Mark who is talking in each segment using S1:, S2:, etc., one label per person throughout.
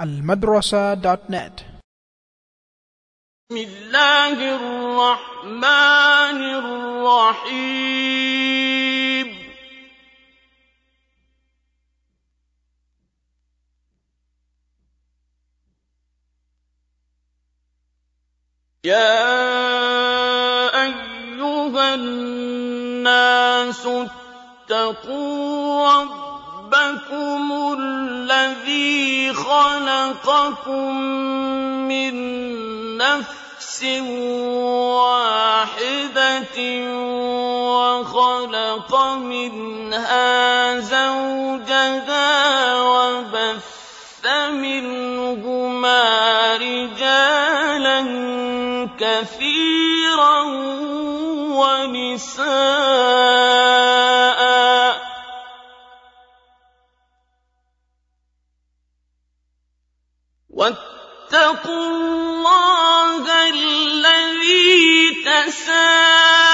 S1: المدرسة.net
S2: بسم الله الرحمن الرحيم. يا أيها الناس اتقوا ربكم رَبَّكُمُ الَّذِي خَلَقَكُم مِّن نَّفْسٍ وَاحِدَةٍ وَخَلَقَ مِنْهَا زَوْجَهَا وَبَثَّ مِنْهُمَا رِجَالًا كَثِيرًا وَنِسَاءً واتقوا الله الذي تساءلون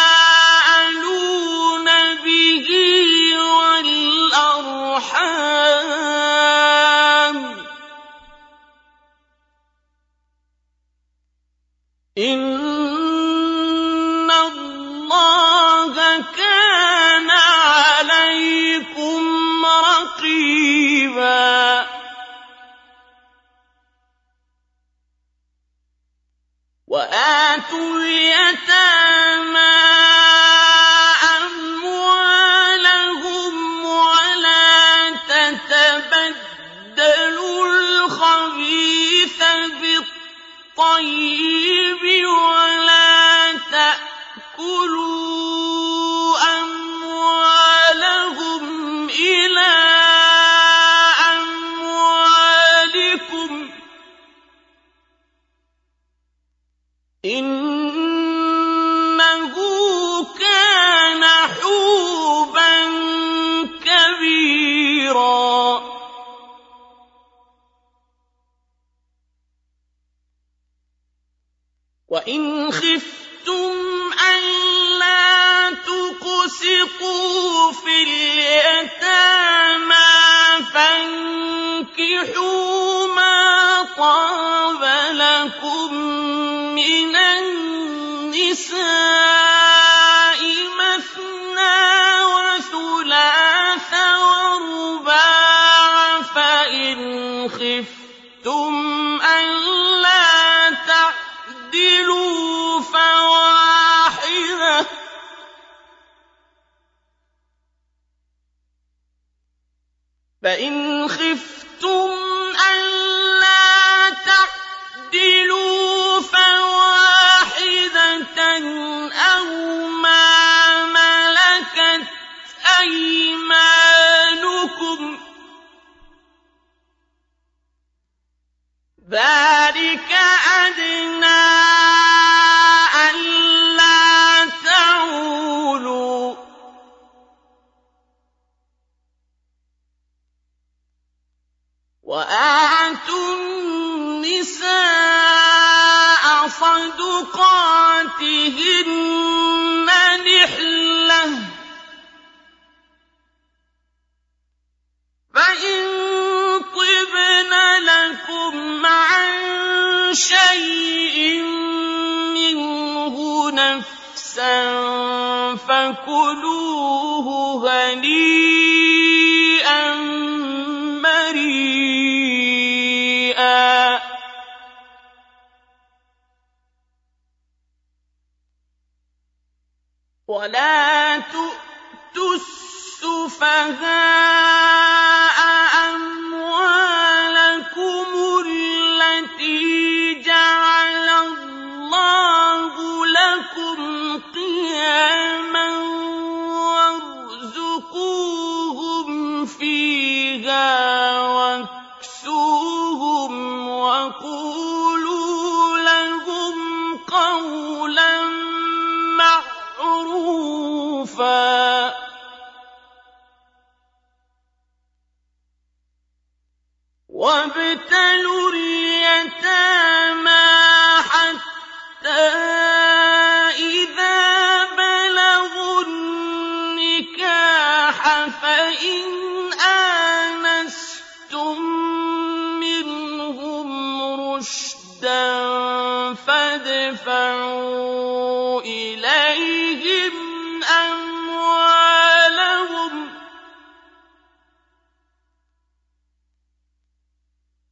S2: الْيَتَامَىٰ من النساء هَٰذَا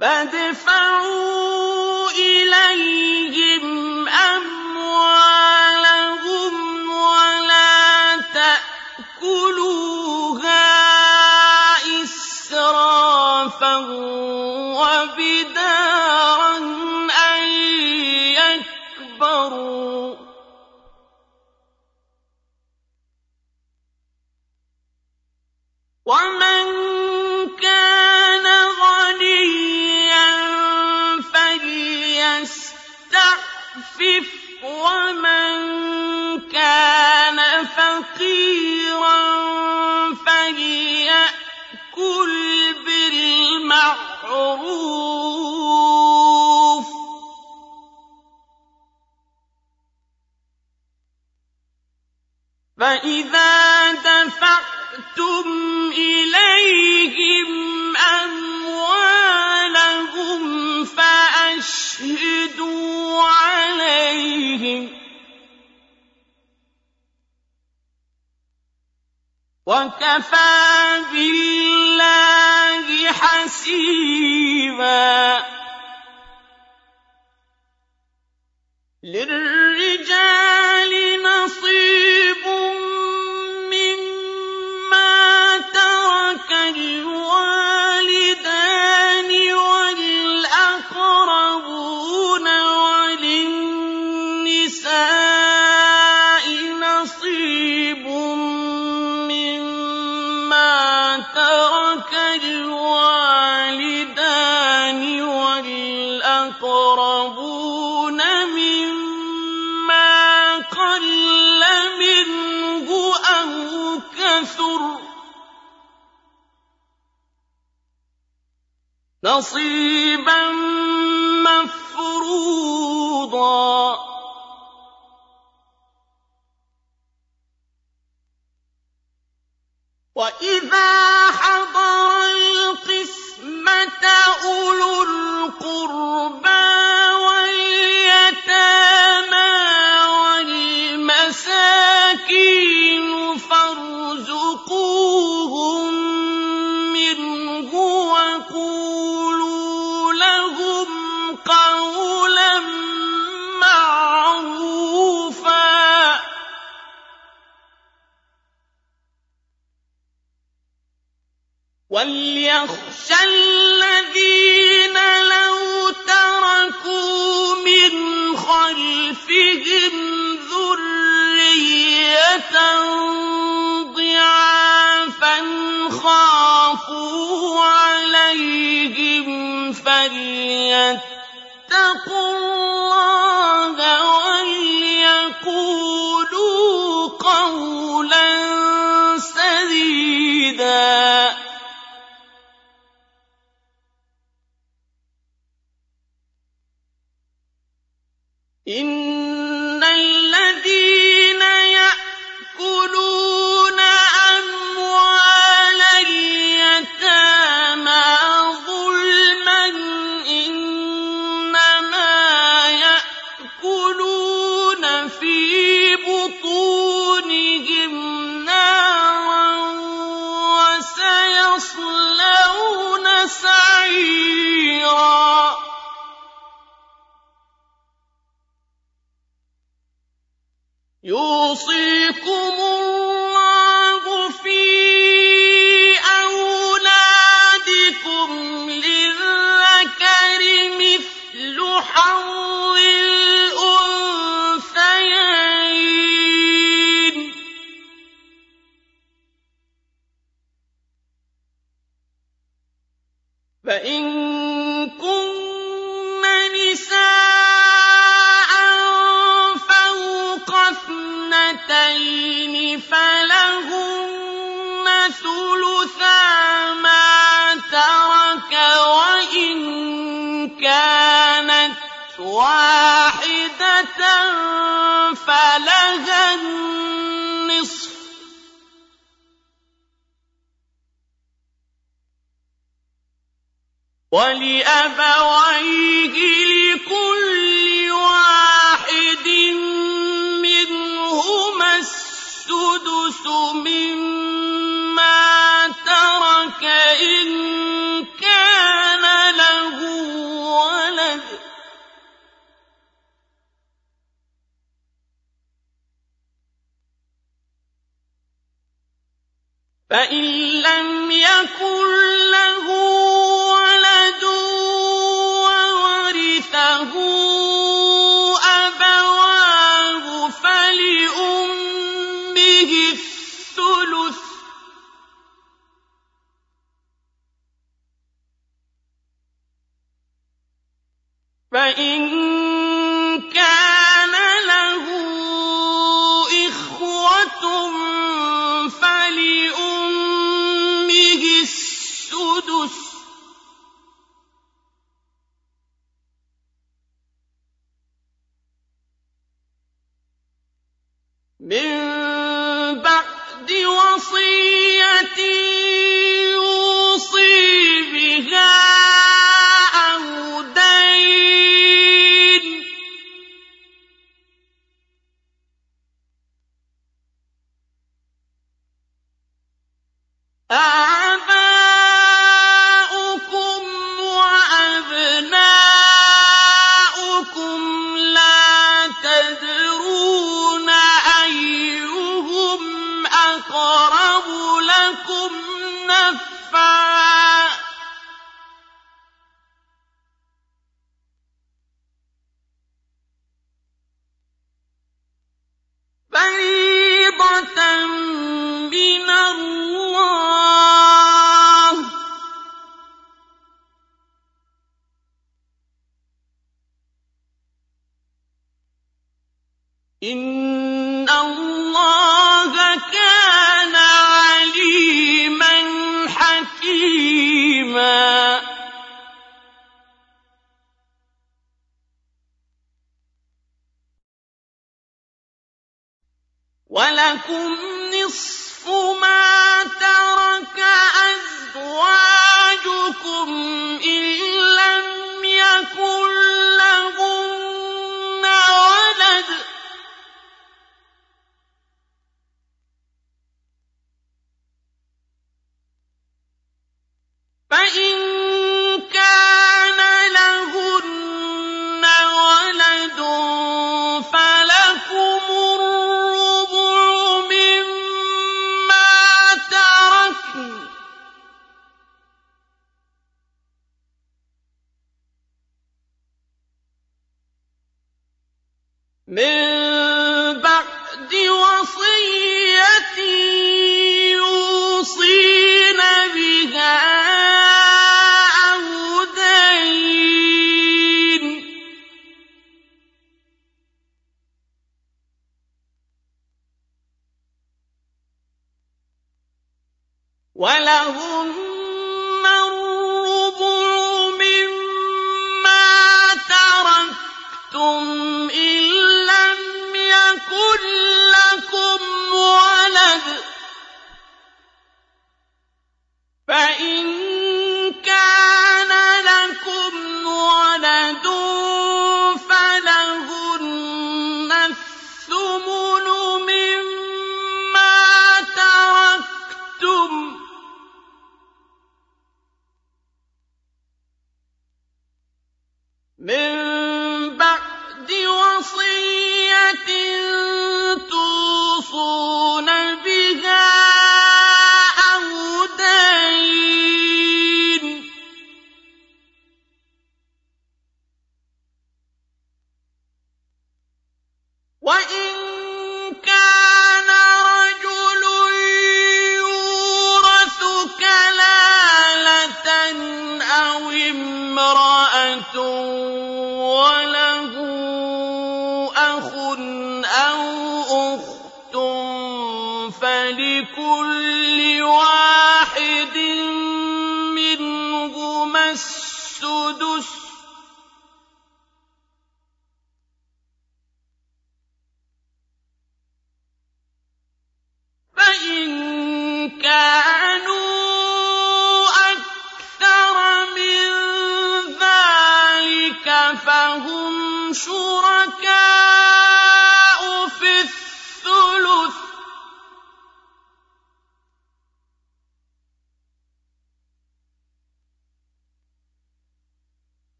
S2: فَادْفَعُوا أَيْدِيهِمْ أَمْوَالَهُمْ فَأَشْهِدُوا عَلَيْهِمْ ۚ. وَكَفَىٰ بِاللَّهِ حَسِيبًا. لِلرِّجَالِ نَصِيبٌ نصيبا كالذين لو تركوا من خلفهم ذرية وَاحِدَةً فَلَهَا النِّصْفُ ۚ. وَلِأَبَوَيْهِ فإن لم يكن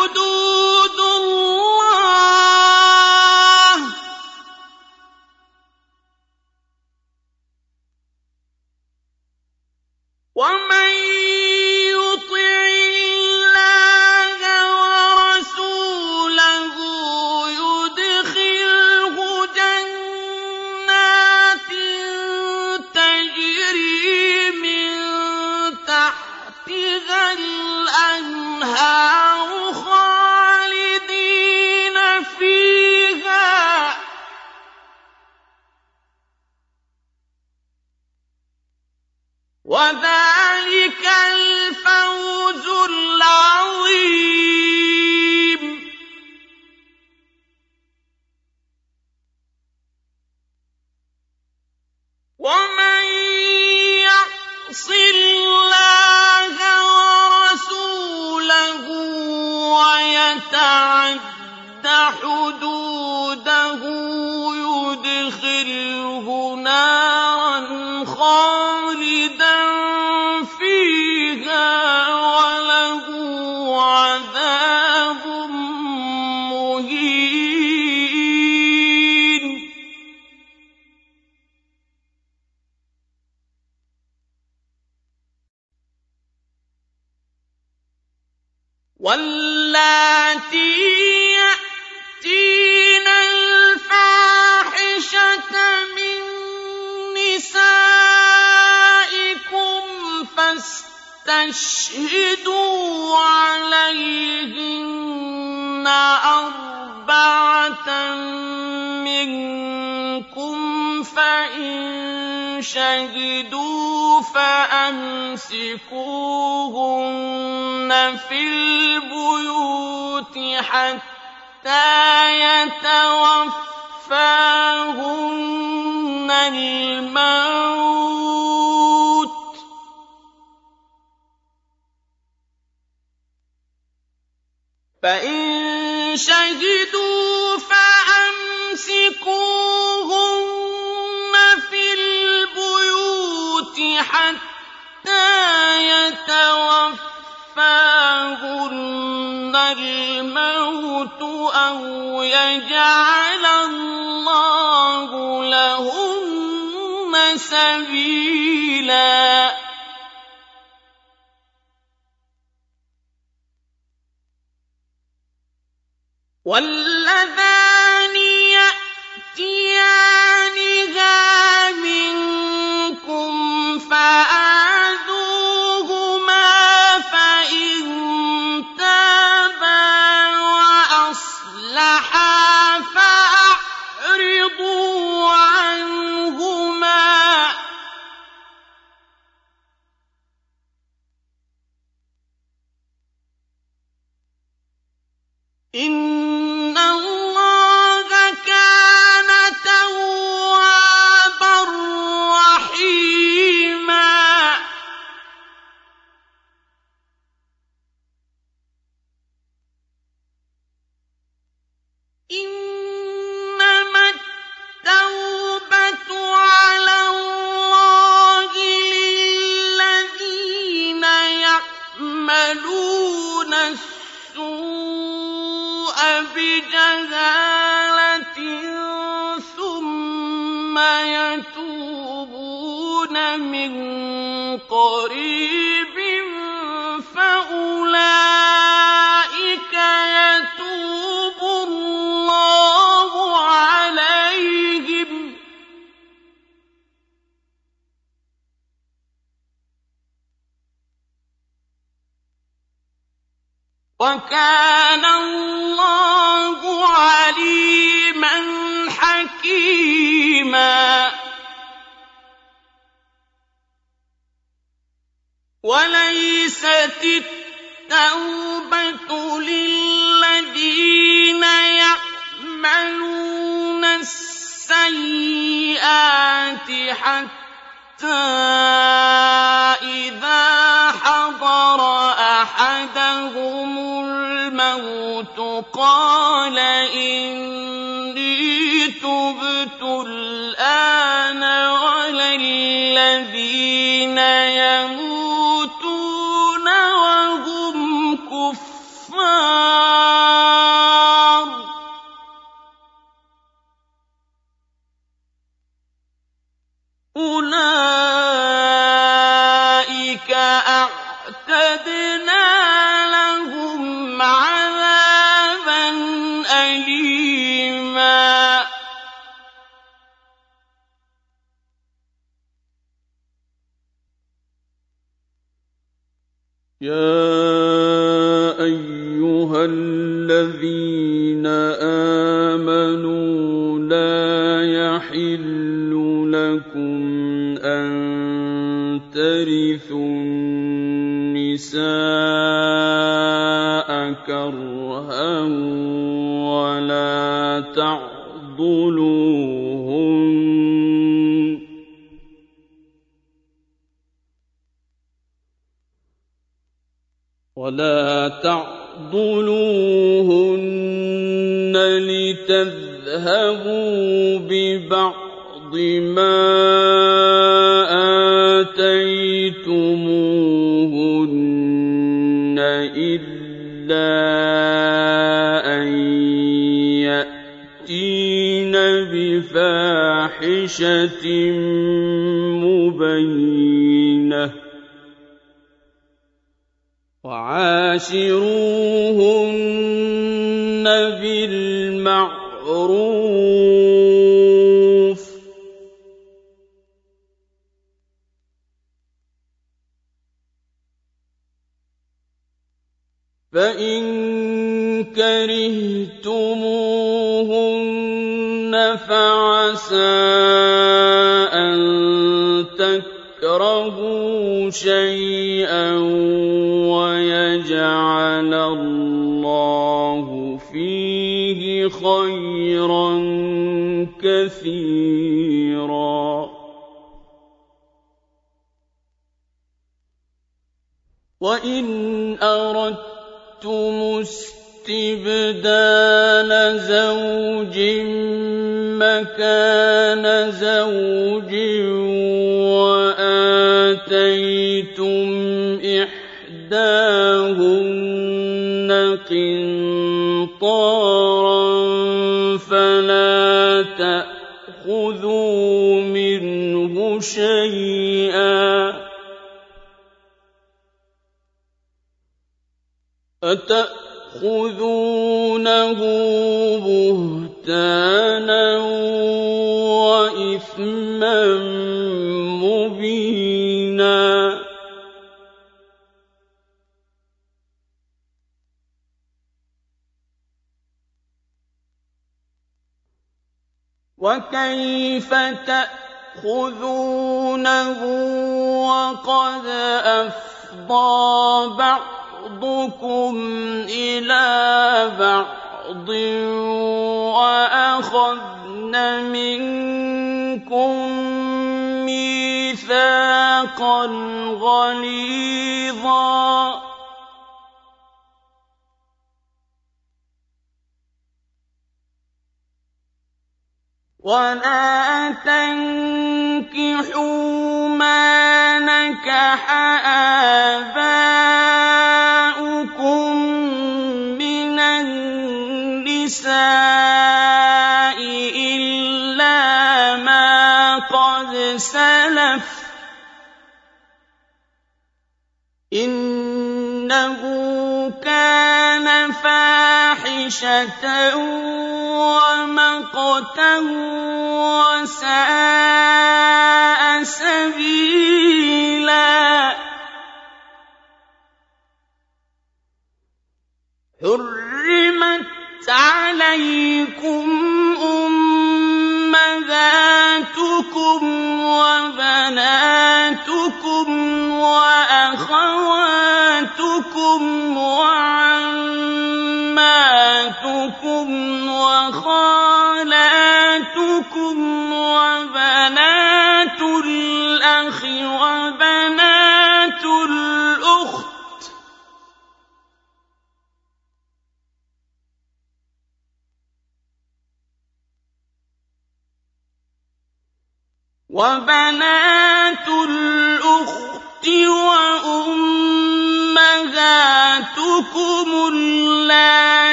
S2: تِلْكَ أُولَٰئِكَ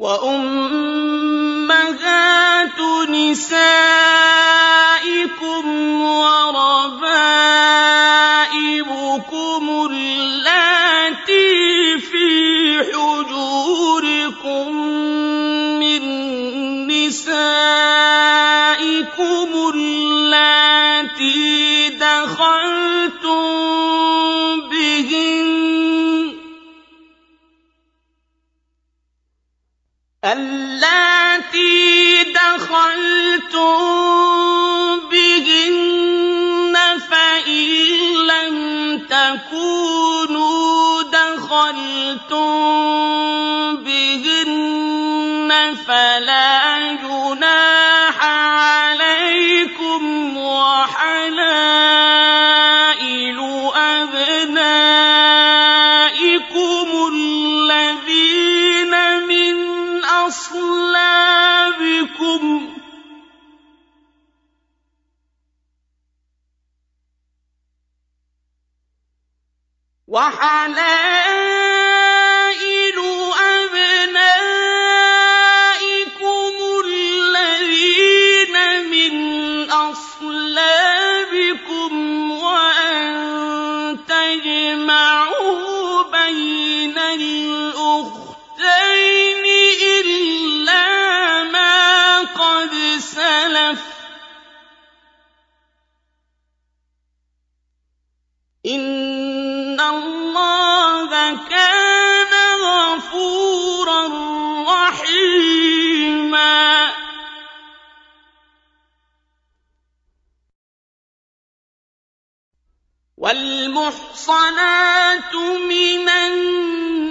S2: وأمهات نسائهم اللاتي دخلتم بهن فإن لم تكونوا دخلتم بهن فلا وحلال غفورا رحيما. والمحصنات من النساء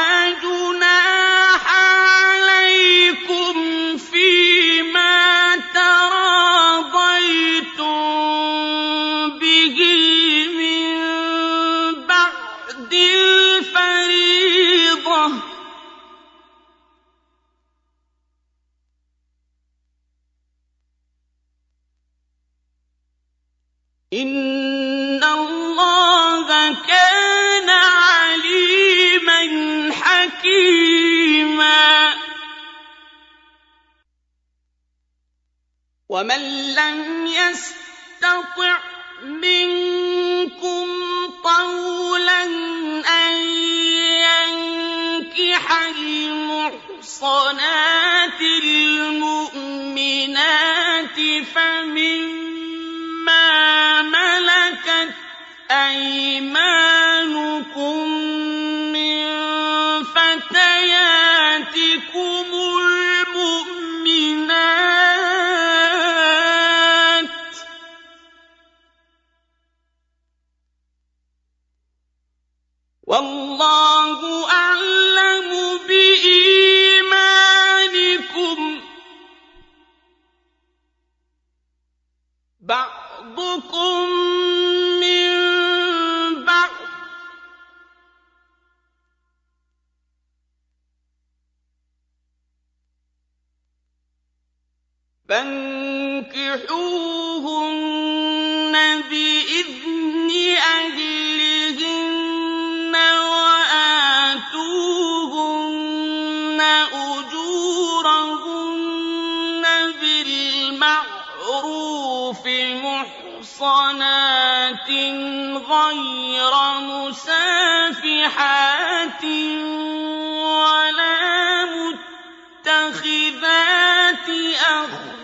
S2: أخرى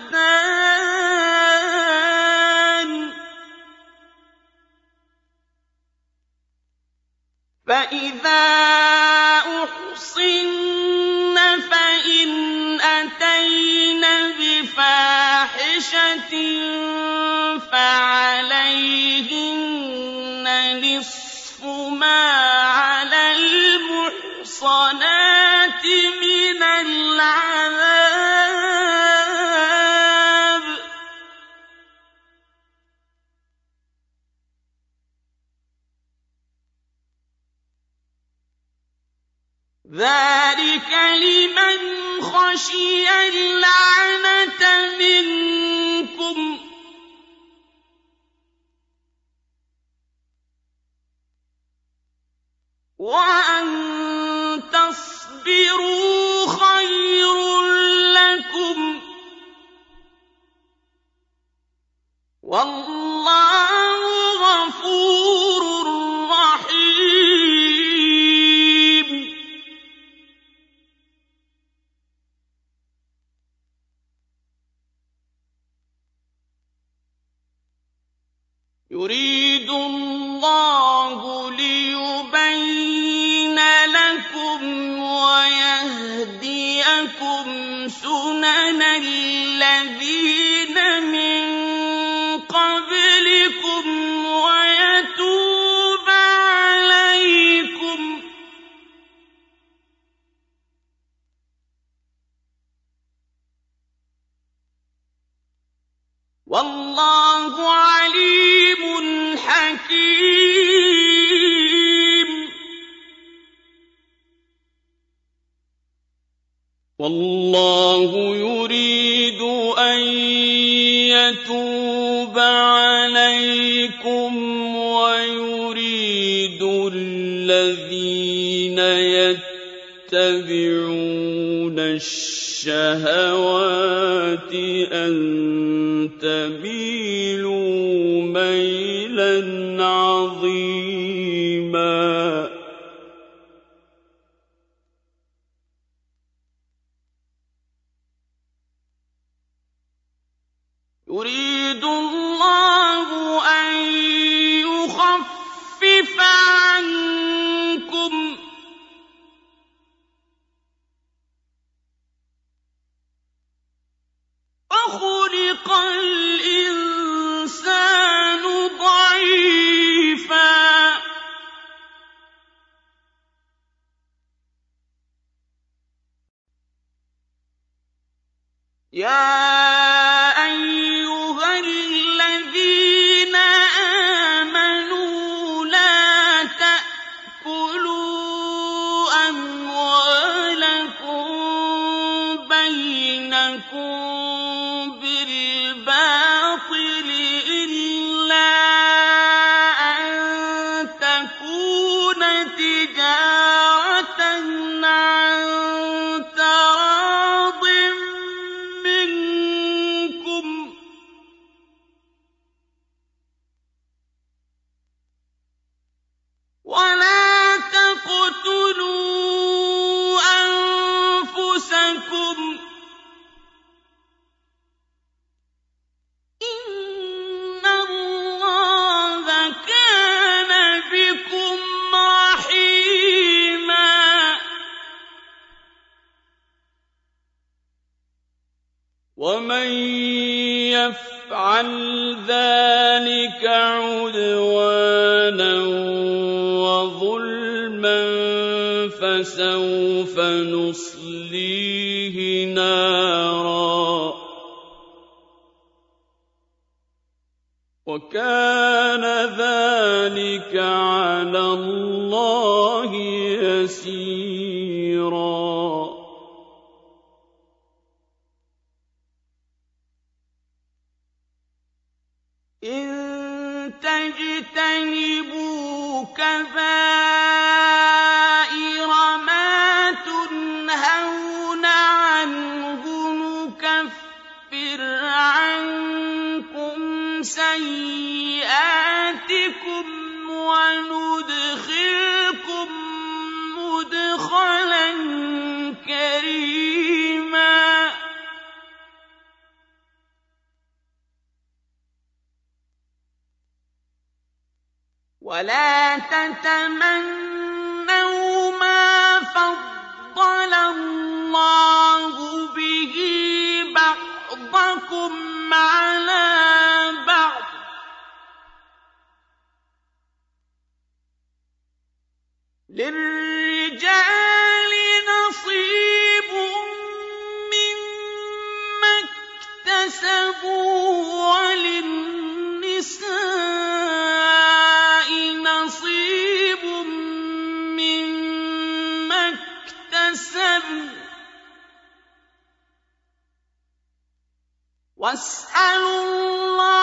S2: وَاسْأَلُوا اللَّهَ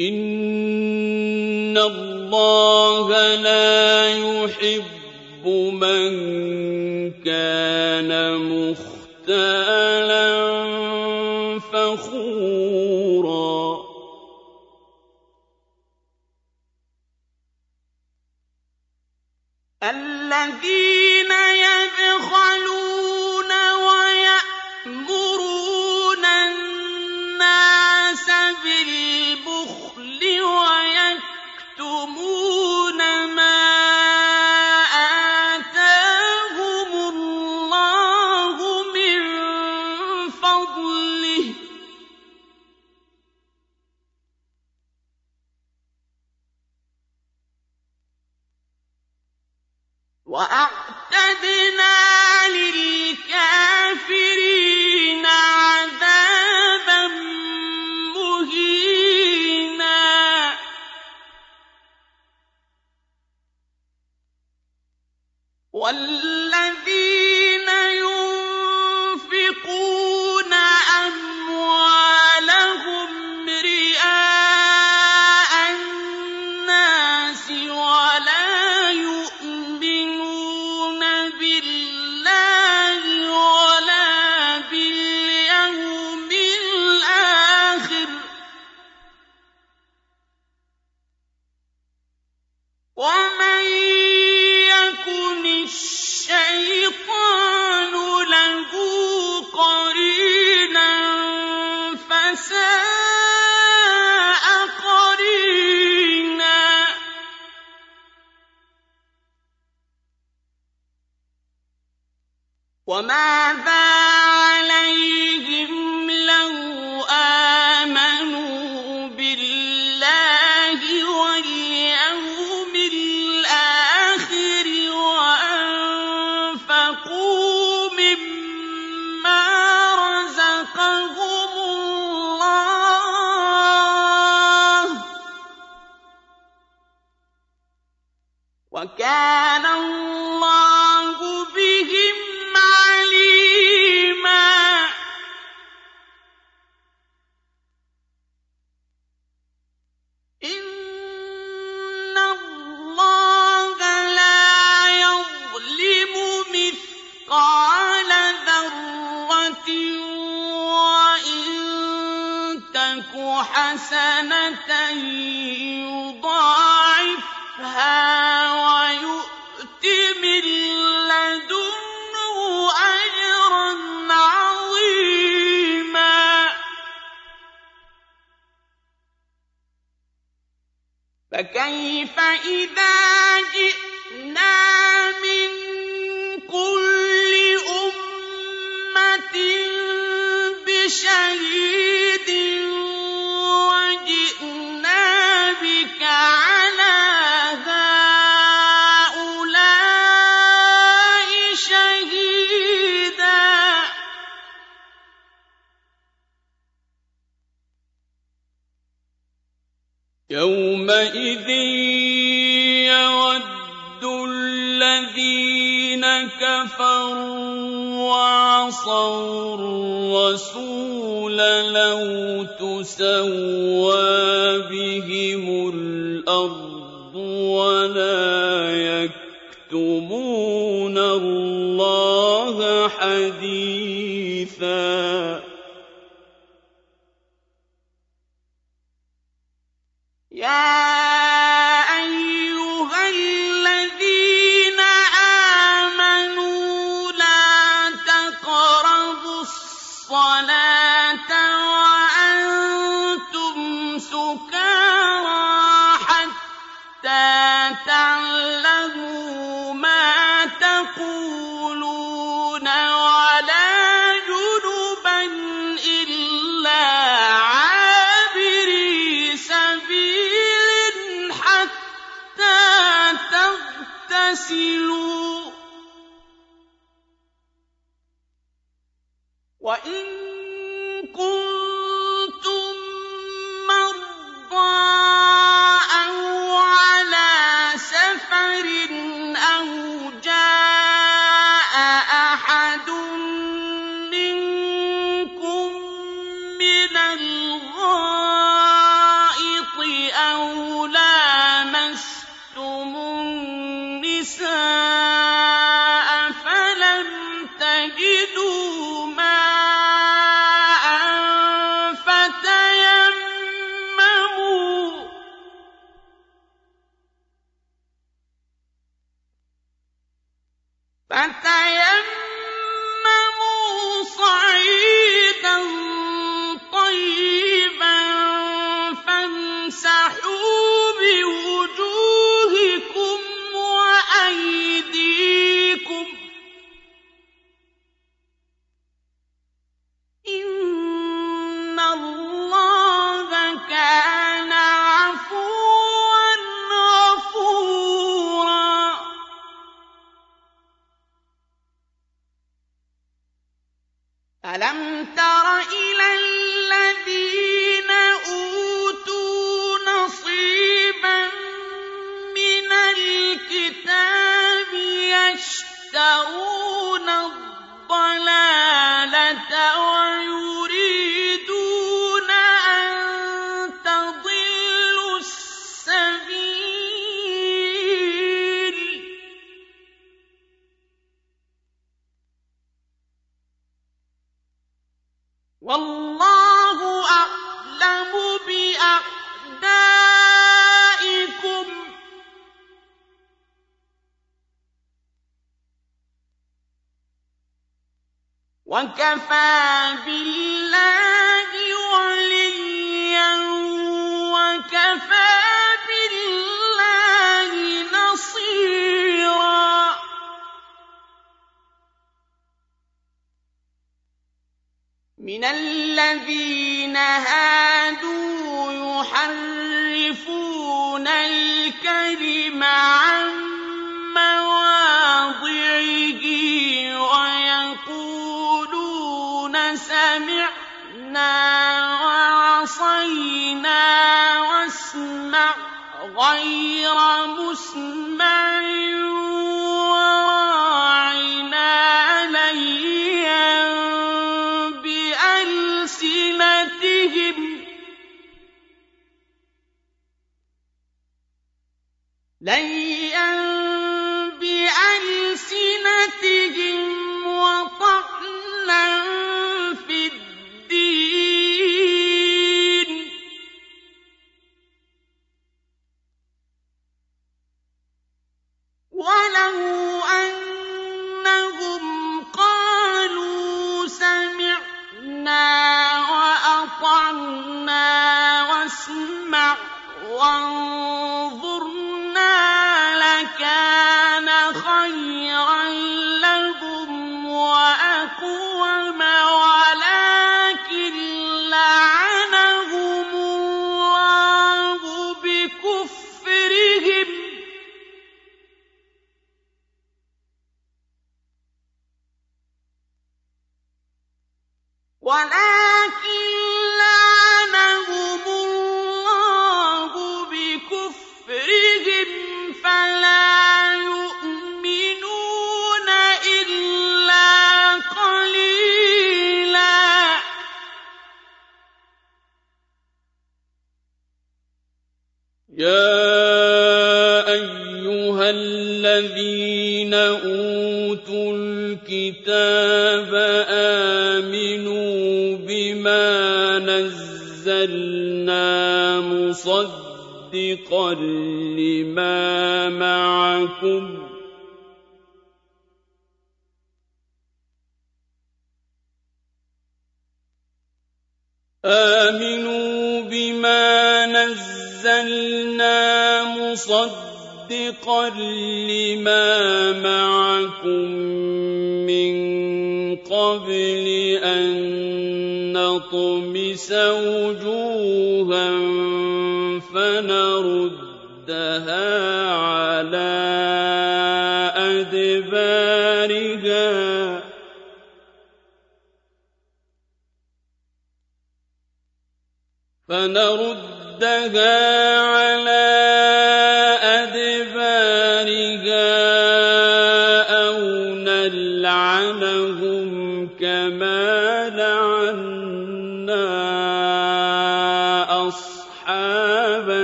S2: إِنَّ اللَّهَ لَا يُحِبُّ مَن كَانَ مُخْتَالًا فَخُورًا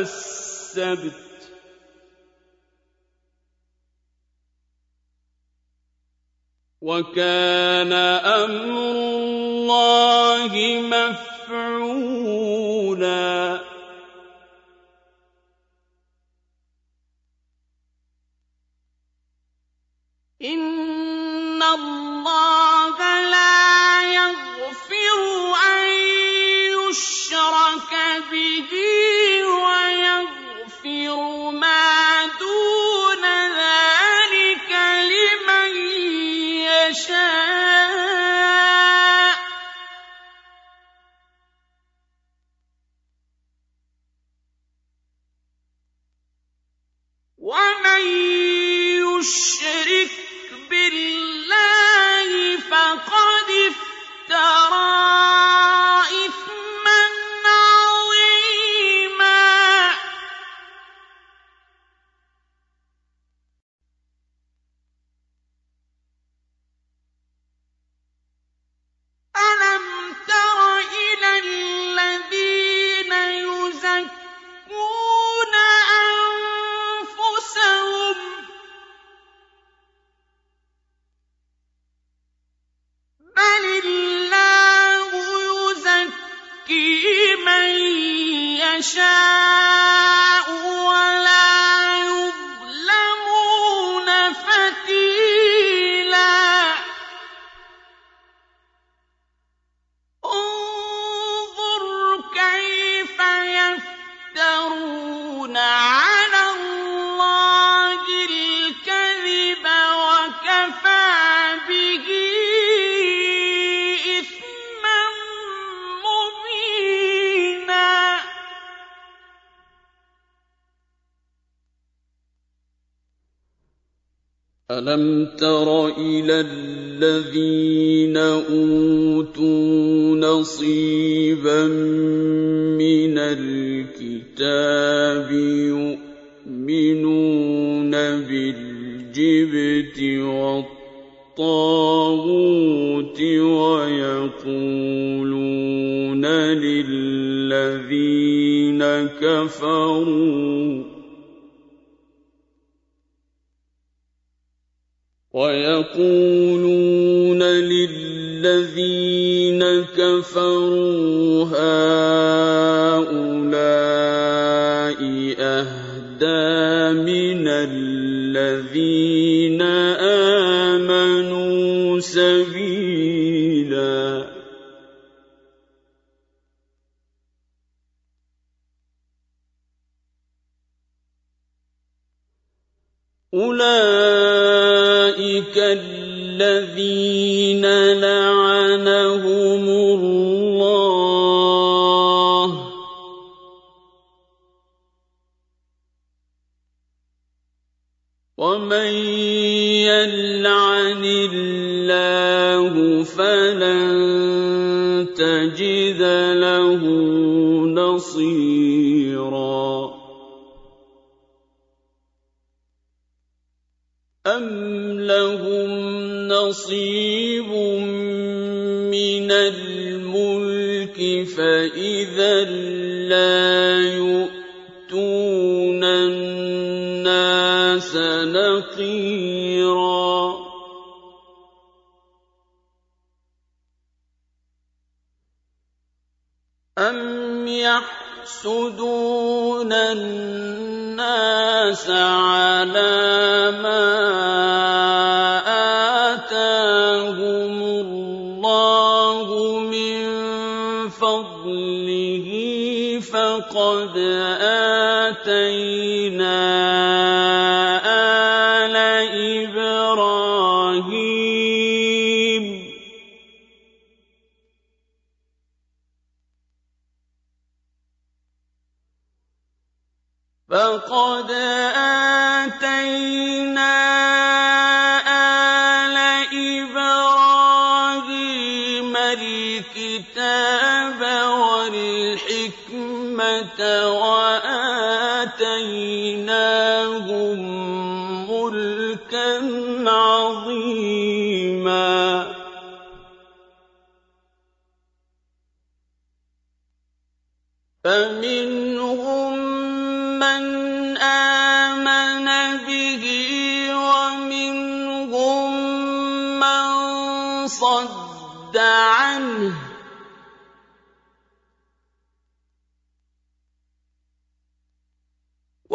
S2: السبت. وكان أمر الله مفعولا.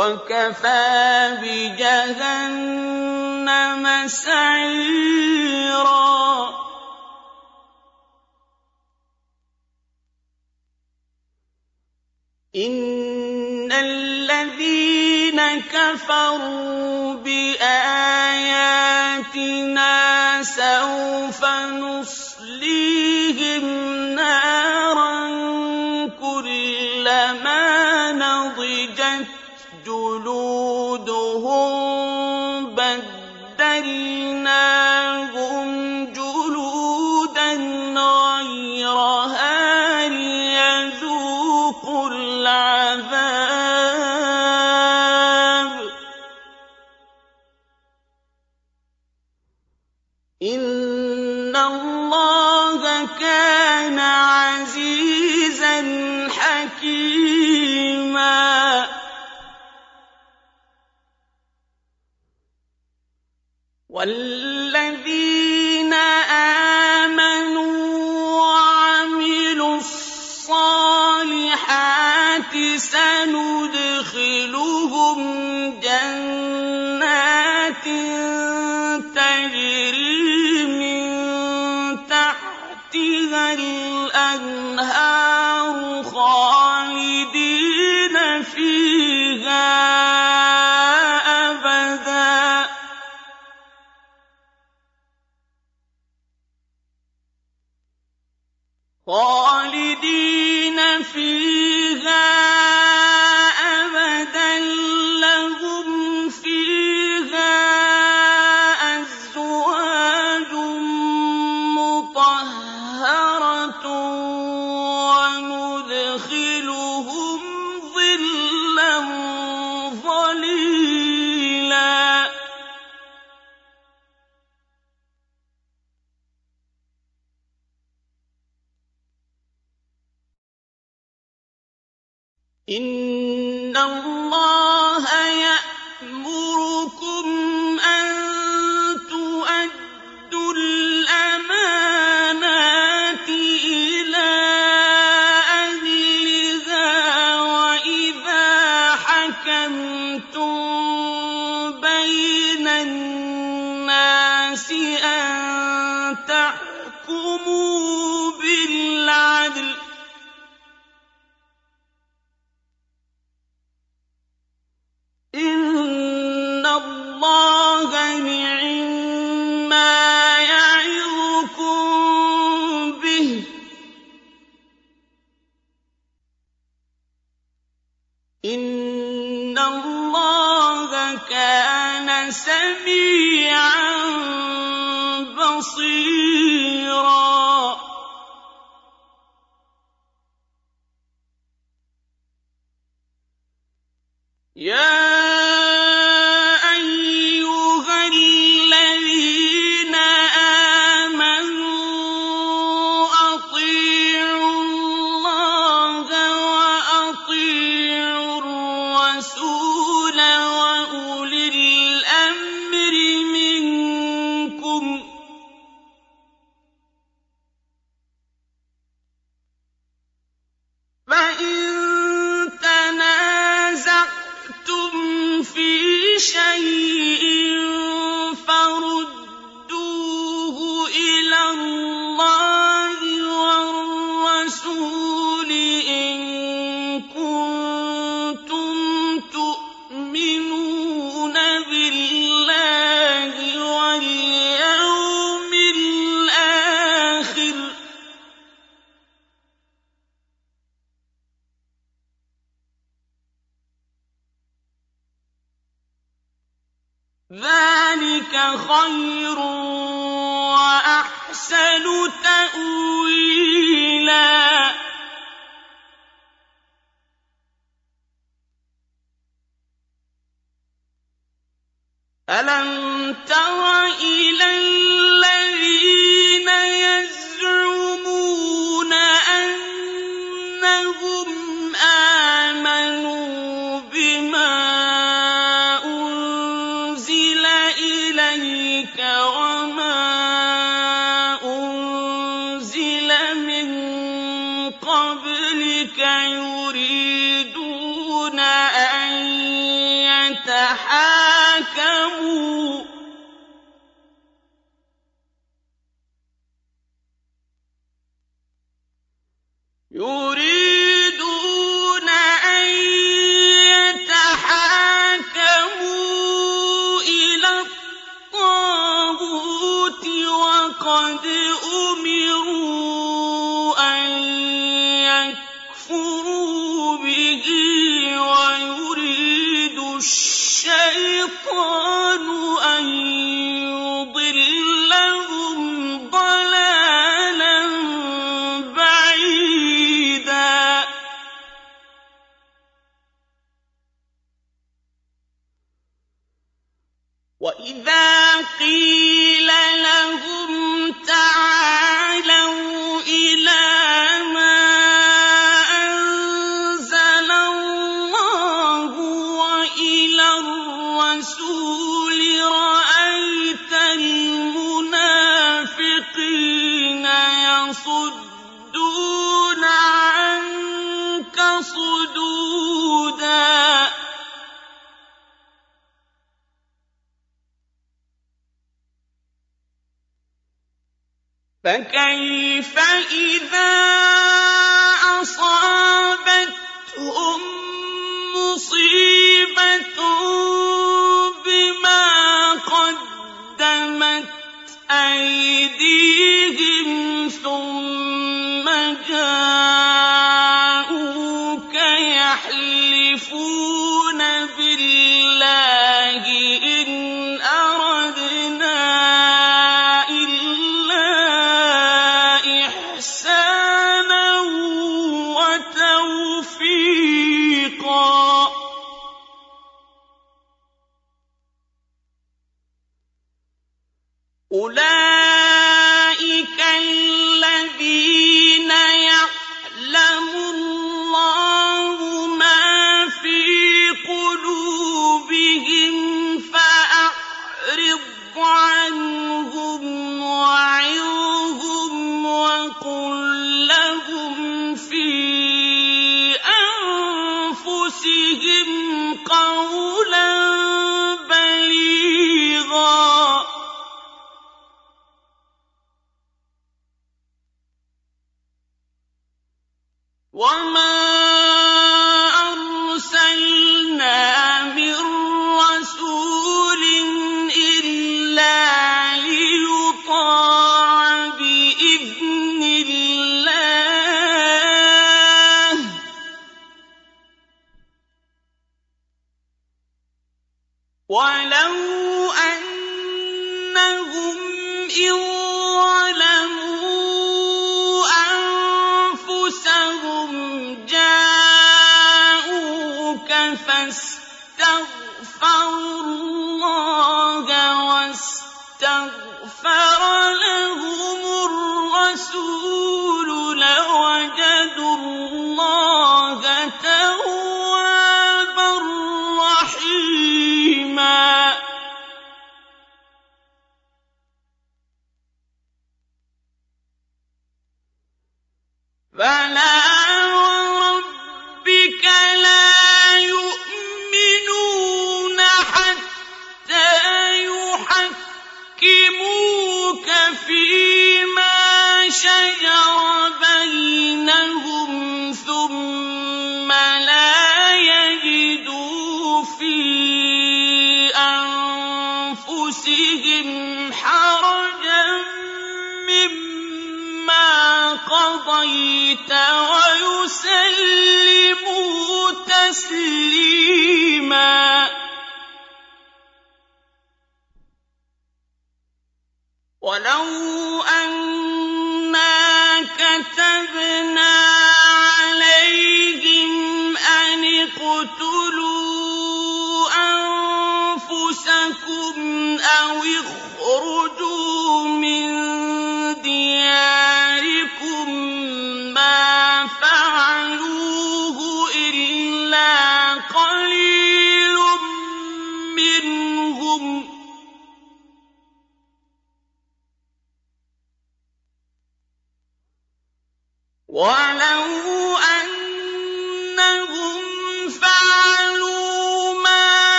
S3: وكفى
S2: بجهنم سعيرا. ان الذين كفروا باياتنا سوف نصليهم نارا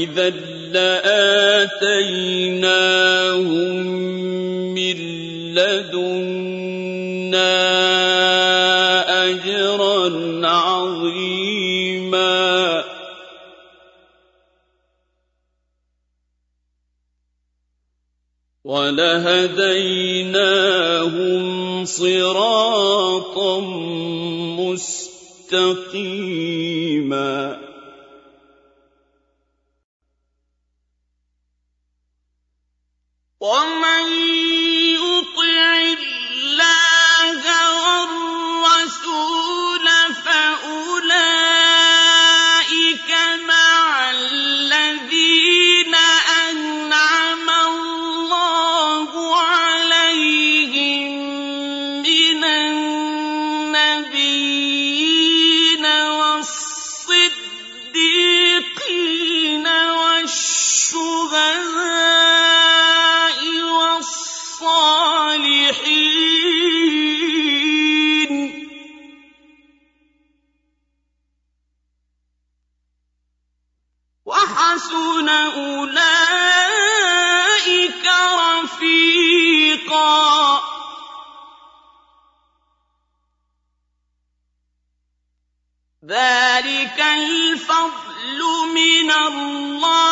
S2: إذا
S3: لآتيناهم من لدنا أجرا عظيما ولهديناهم صراطا مستقيما
S2: ومن الله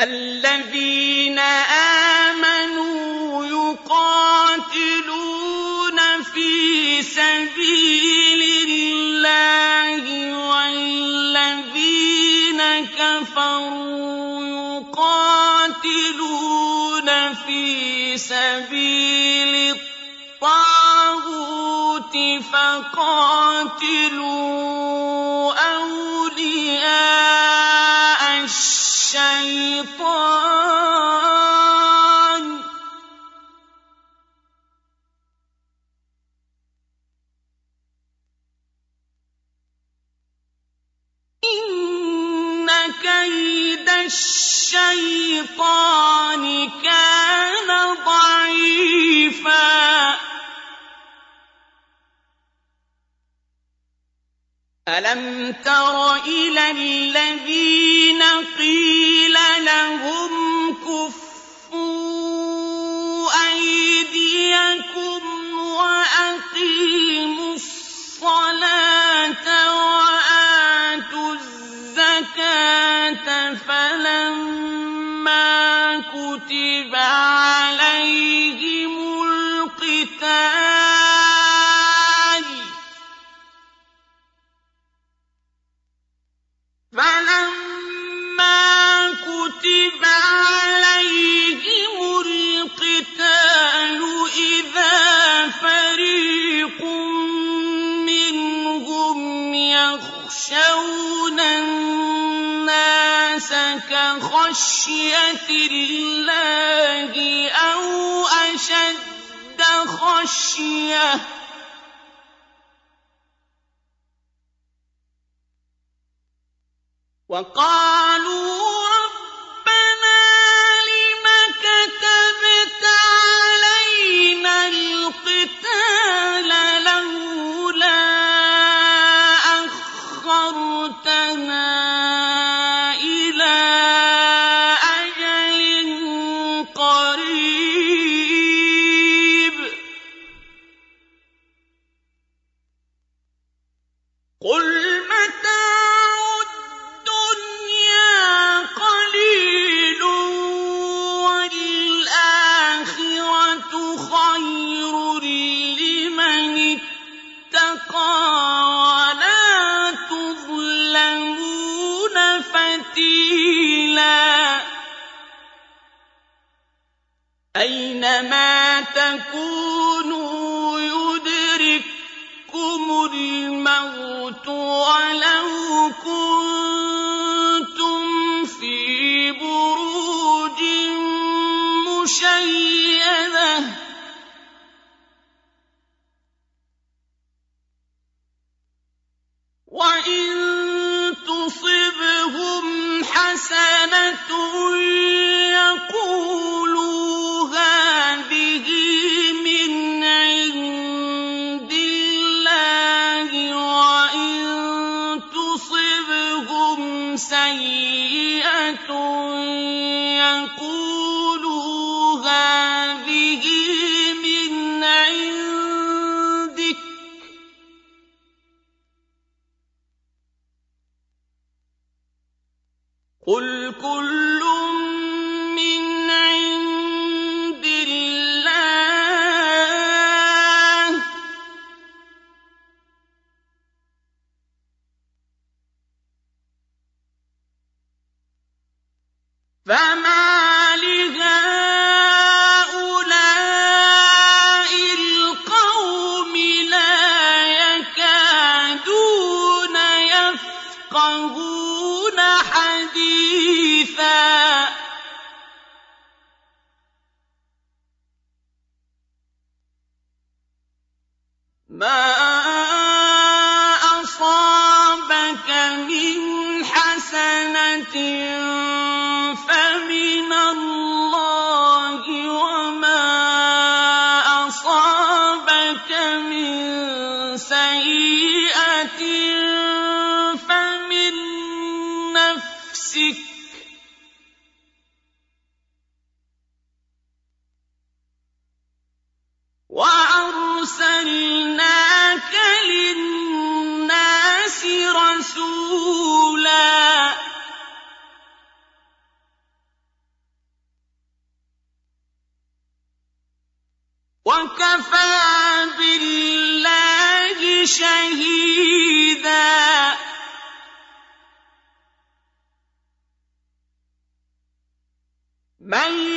S2: الَّذِينَ آمَنُوا يُقَاتِلُونَ فِي سَبِيلِ اللَّهِ وَالَّذِينَ كَفَرُوا يُقَاتِلُونَ فِي سَبِيلِ الطَّاغُوتِ فَقَاتِلُوا الشيطان كان ضعيفا. ألم تر إلى الذين قيل لهم كفوا أيديكم وأقيموا الصلاة خشية الله أو أشد خشية وقالوا مَّن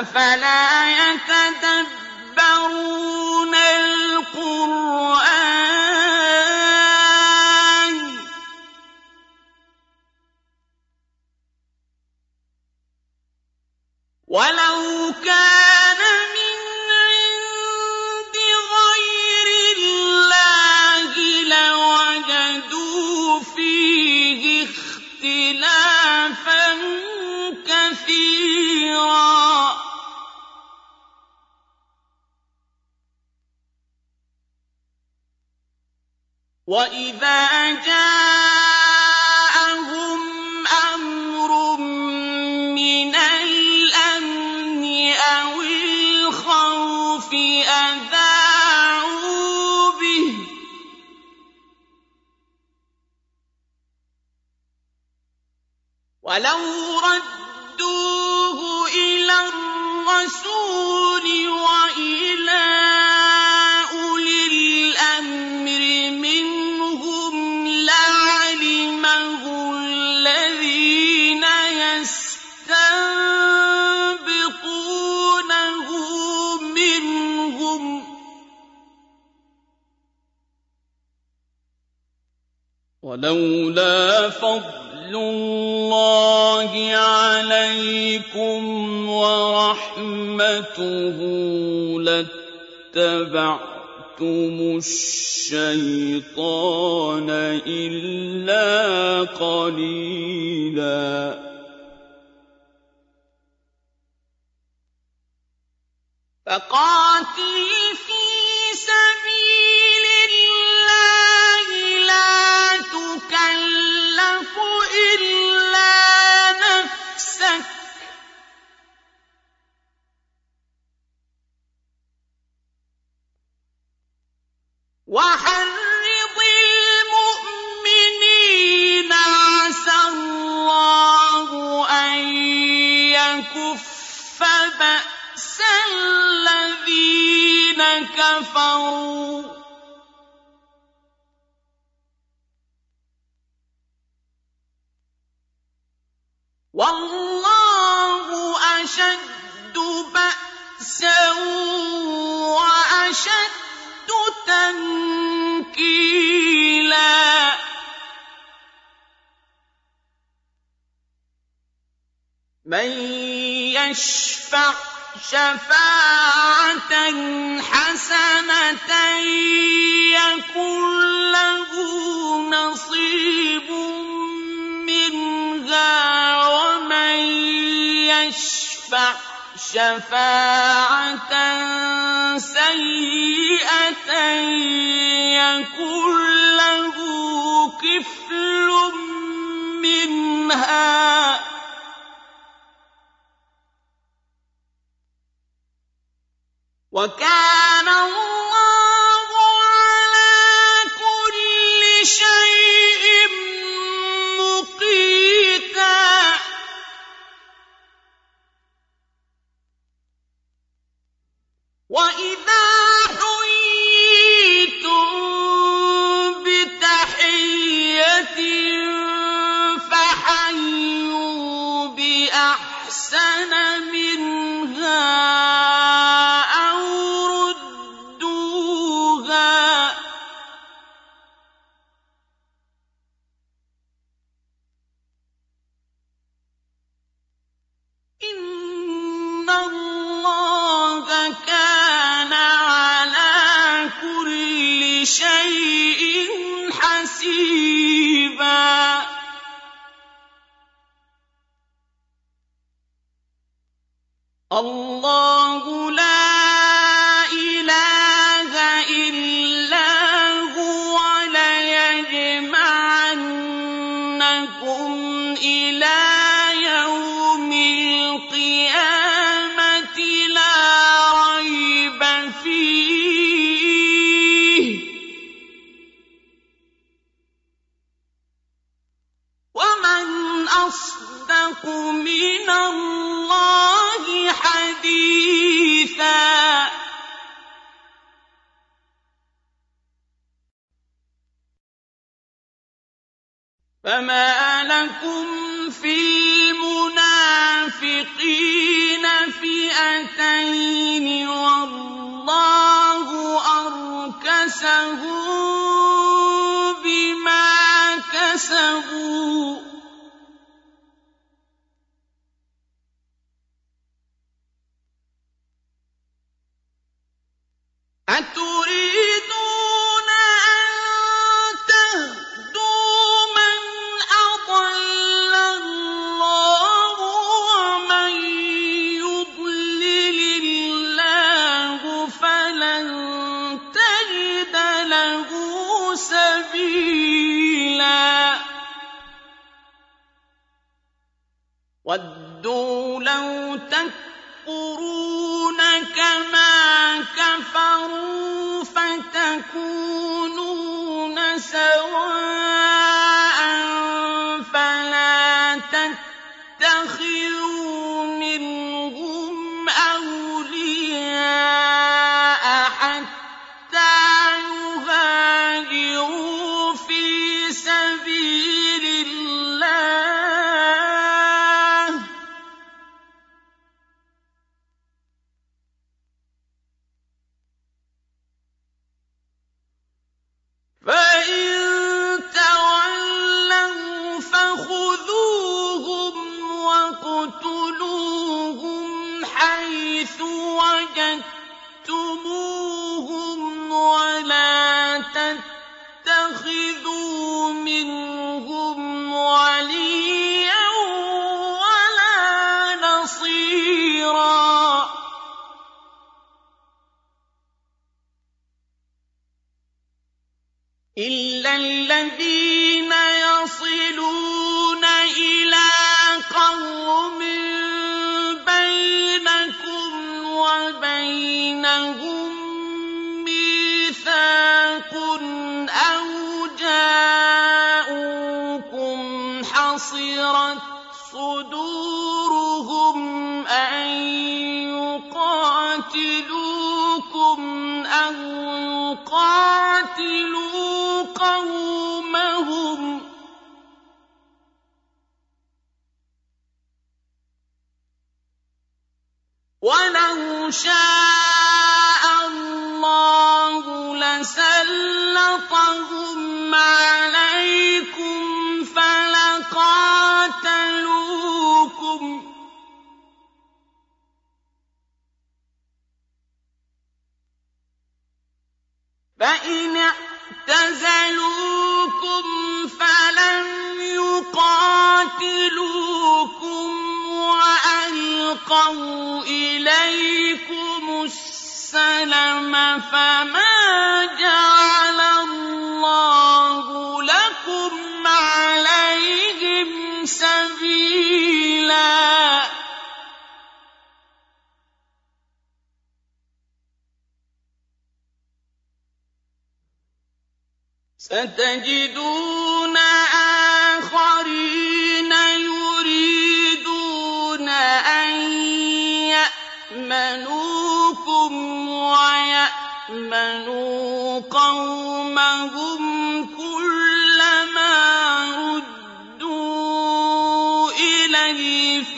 S2: أَفَلَا يَتَدَبَّرُونَ وَإِذَا
S3: وَرَحْمَتُهُ لَاتَّبَعْتُمُ الشَّيْطَانَ إِلَّا قَلِيلًا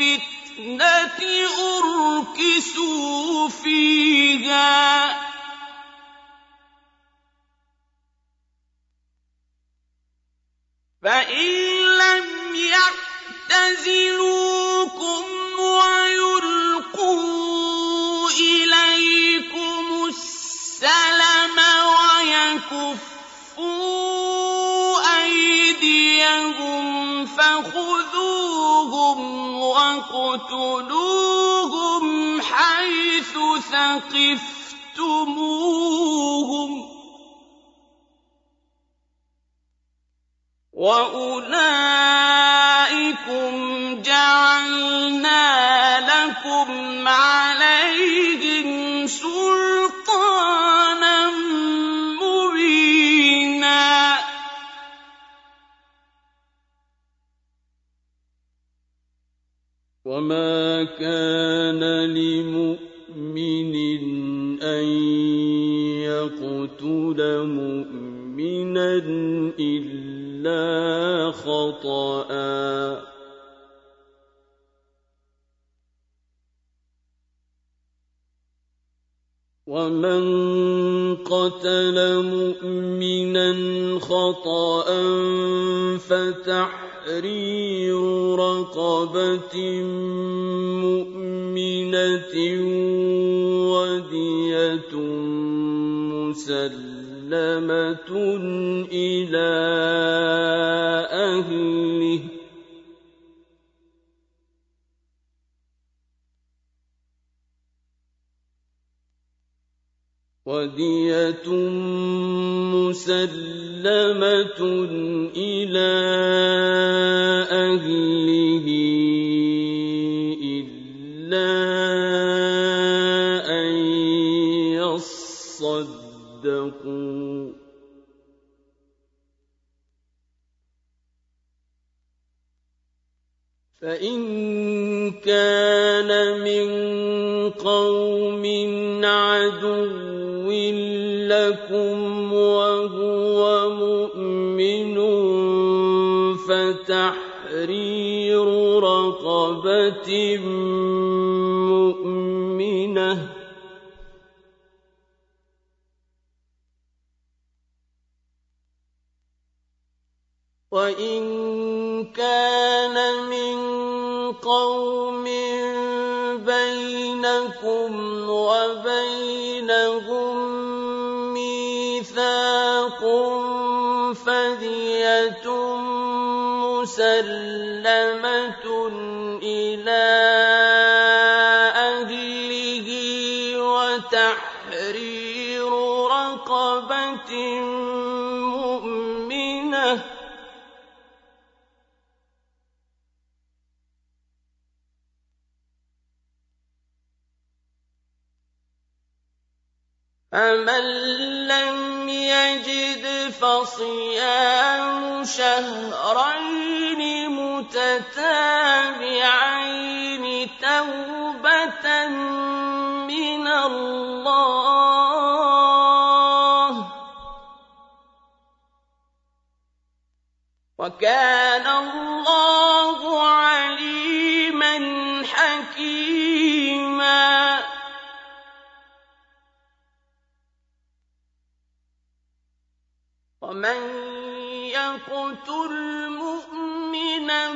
S4: الْفِتْنَةِ أُرْكِسُوا فِيهَا ۚ. فَإِن لَّمْ يَعْتَزِلُوكُمْ وَيُلْقُوا إِلَيْكُمُ السَّلَمَ وَيَكُفُّوا وَاقْتُلُوهُمْ حَيْثُ ثَقِفْتُمُوهُمْ ۚ. وَأُولَٰئِكُمْ جَعَلْنَا لَكُمْ عَلَيْهِمْ سُلْطَانًا
S2: وَمَا كَانَ لِمُؤْمِنٍ أَن يَقْتُلَ مُؤْمِنًا إِلَّا خَطَأً ۚ. وَمَن قَتَلَ مُؤْمِنًا خَطَأً فَتَحْرِيرُ رَقَبَةٍ مُّؤْمِنَةٍ وَدِيَةٌ مُّسَلَّمَةٌ إِلَىٰ أَهْلِهِ ۚ. وَدِيَةٌ مُّسَلَّمَةٌ إِلَىٰ أَهْلِهِ إِلَّا أَن يَصَّدَّقُوا ۚ. فَإِن كَانَ مِن قَوْمٍ عَدُوٍّ لَّكُمْ وَهُوَ مُؤْمِنٌ فَتَحْرِيرُ رَقَبَةٍ مُّؤْمِنَةٍ ۖ. وَإِن كَانَ مِن قَوْمٍ بَيْنَكُمْ وَبَيْنَهُم مسلمة إلى أهله وتحرير رقبة مؤمنة. فمن لم نجد فصيام شهرين متتابعين توبة من الله. وكان الله ومن يقتل مؤمنا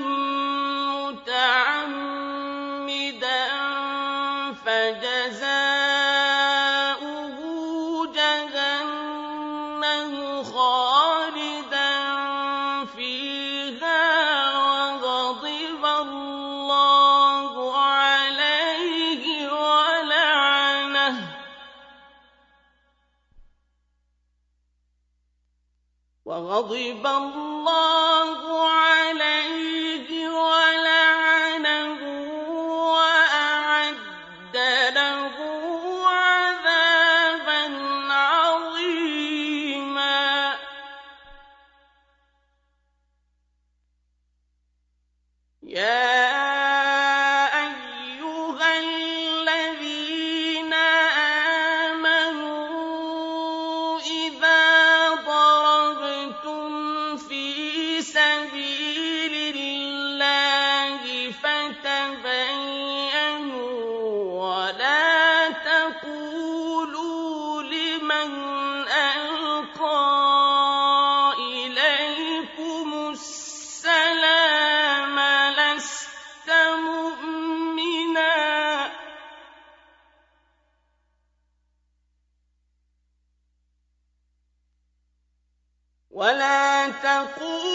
S2: تقول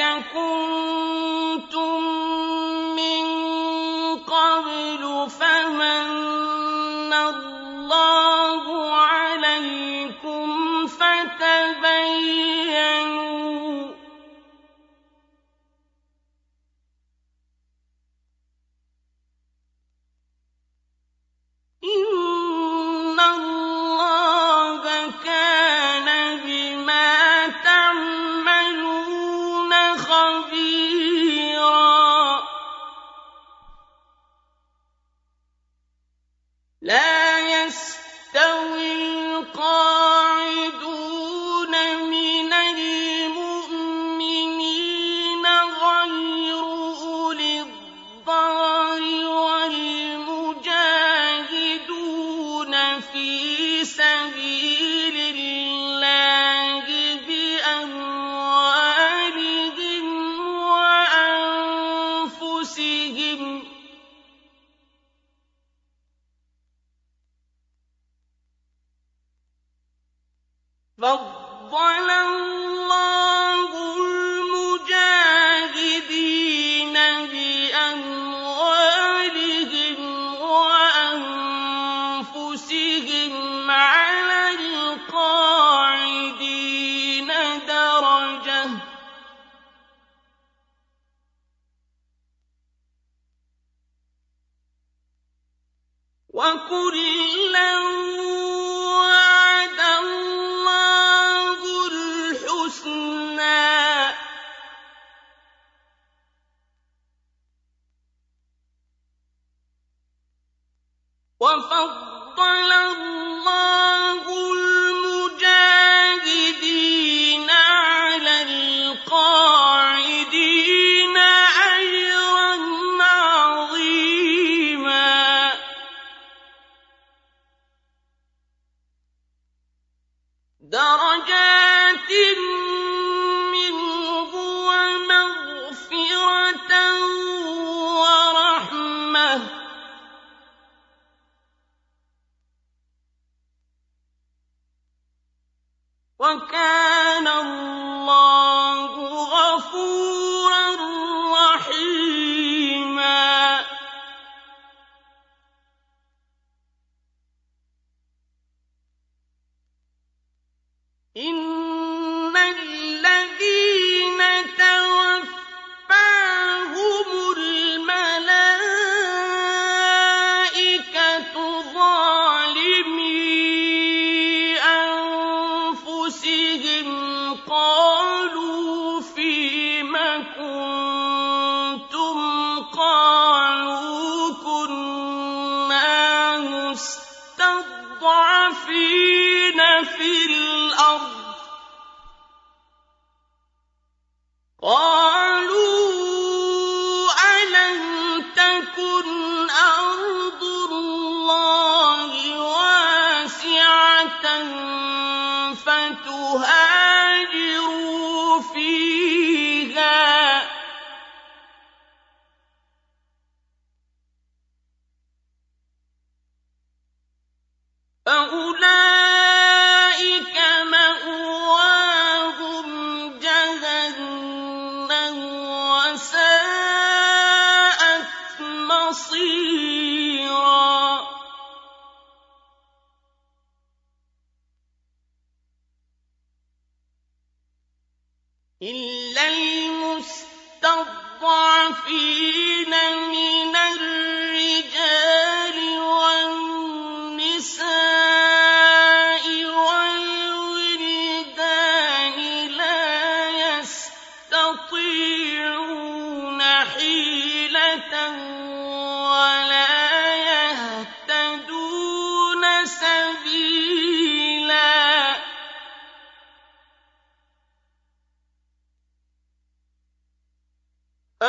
S2: إنك كنت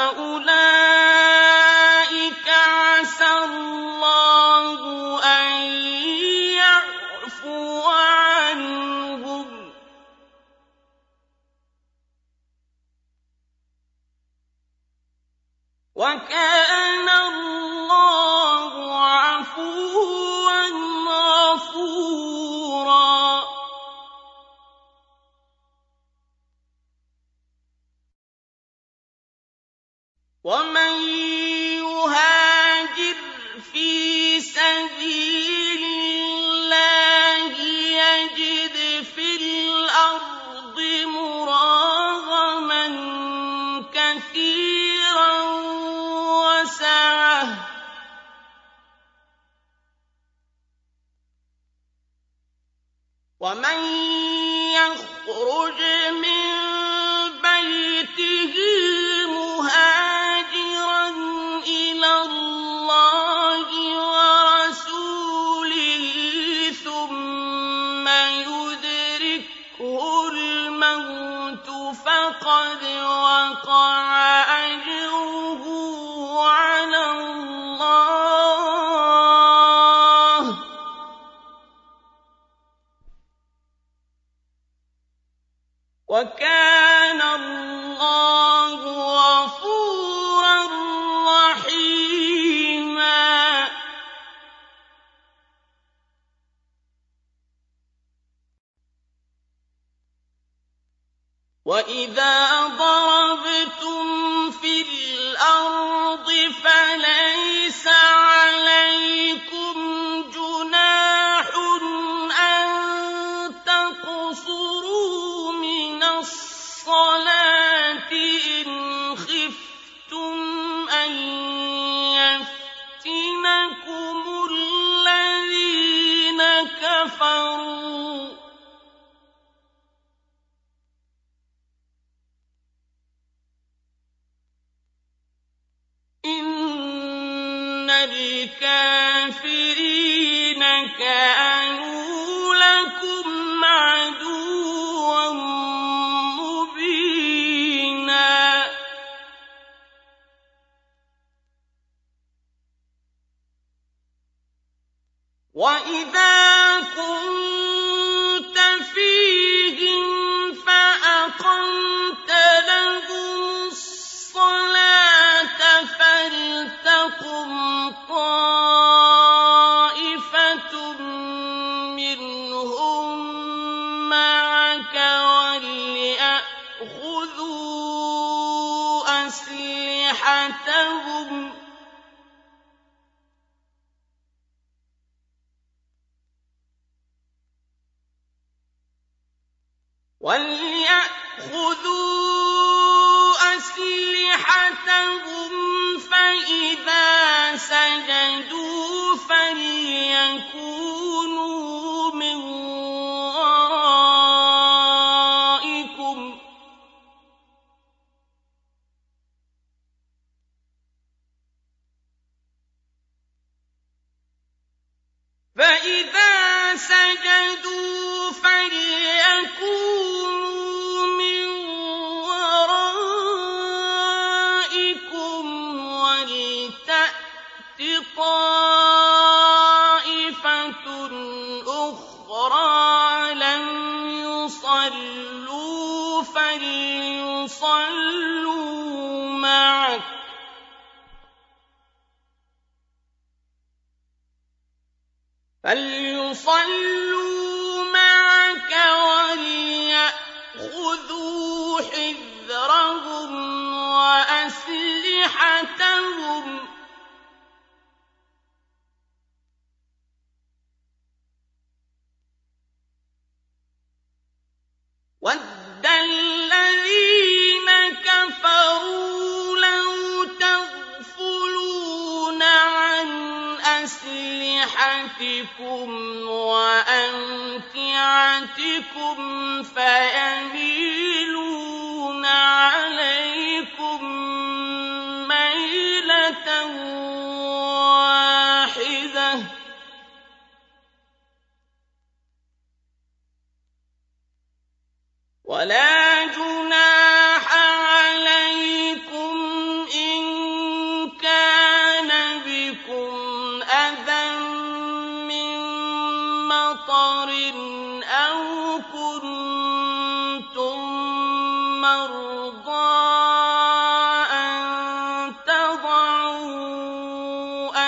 S2: هؤلاء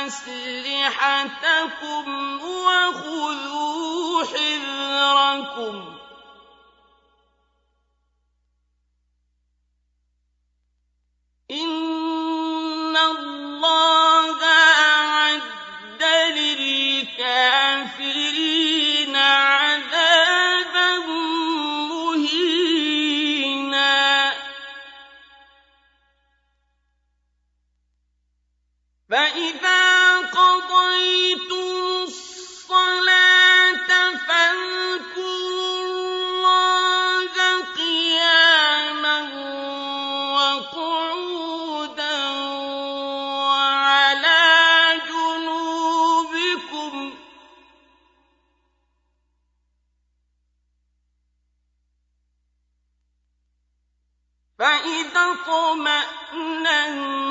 S2: أَسْلِحَتَكُمْ ۖ وَخُذُوا حِذْرَكُمْ ۗ. فَإِذَا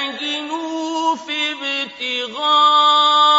S2: تَهِنُوا فِي ابْتِغَاءِ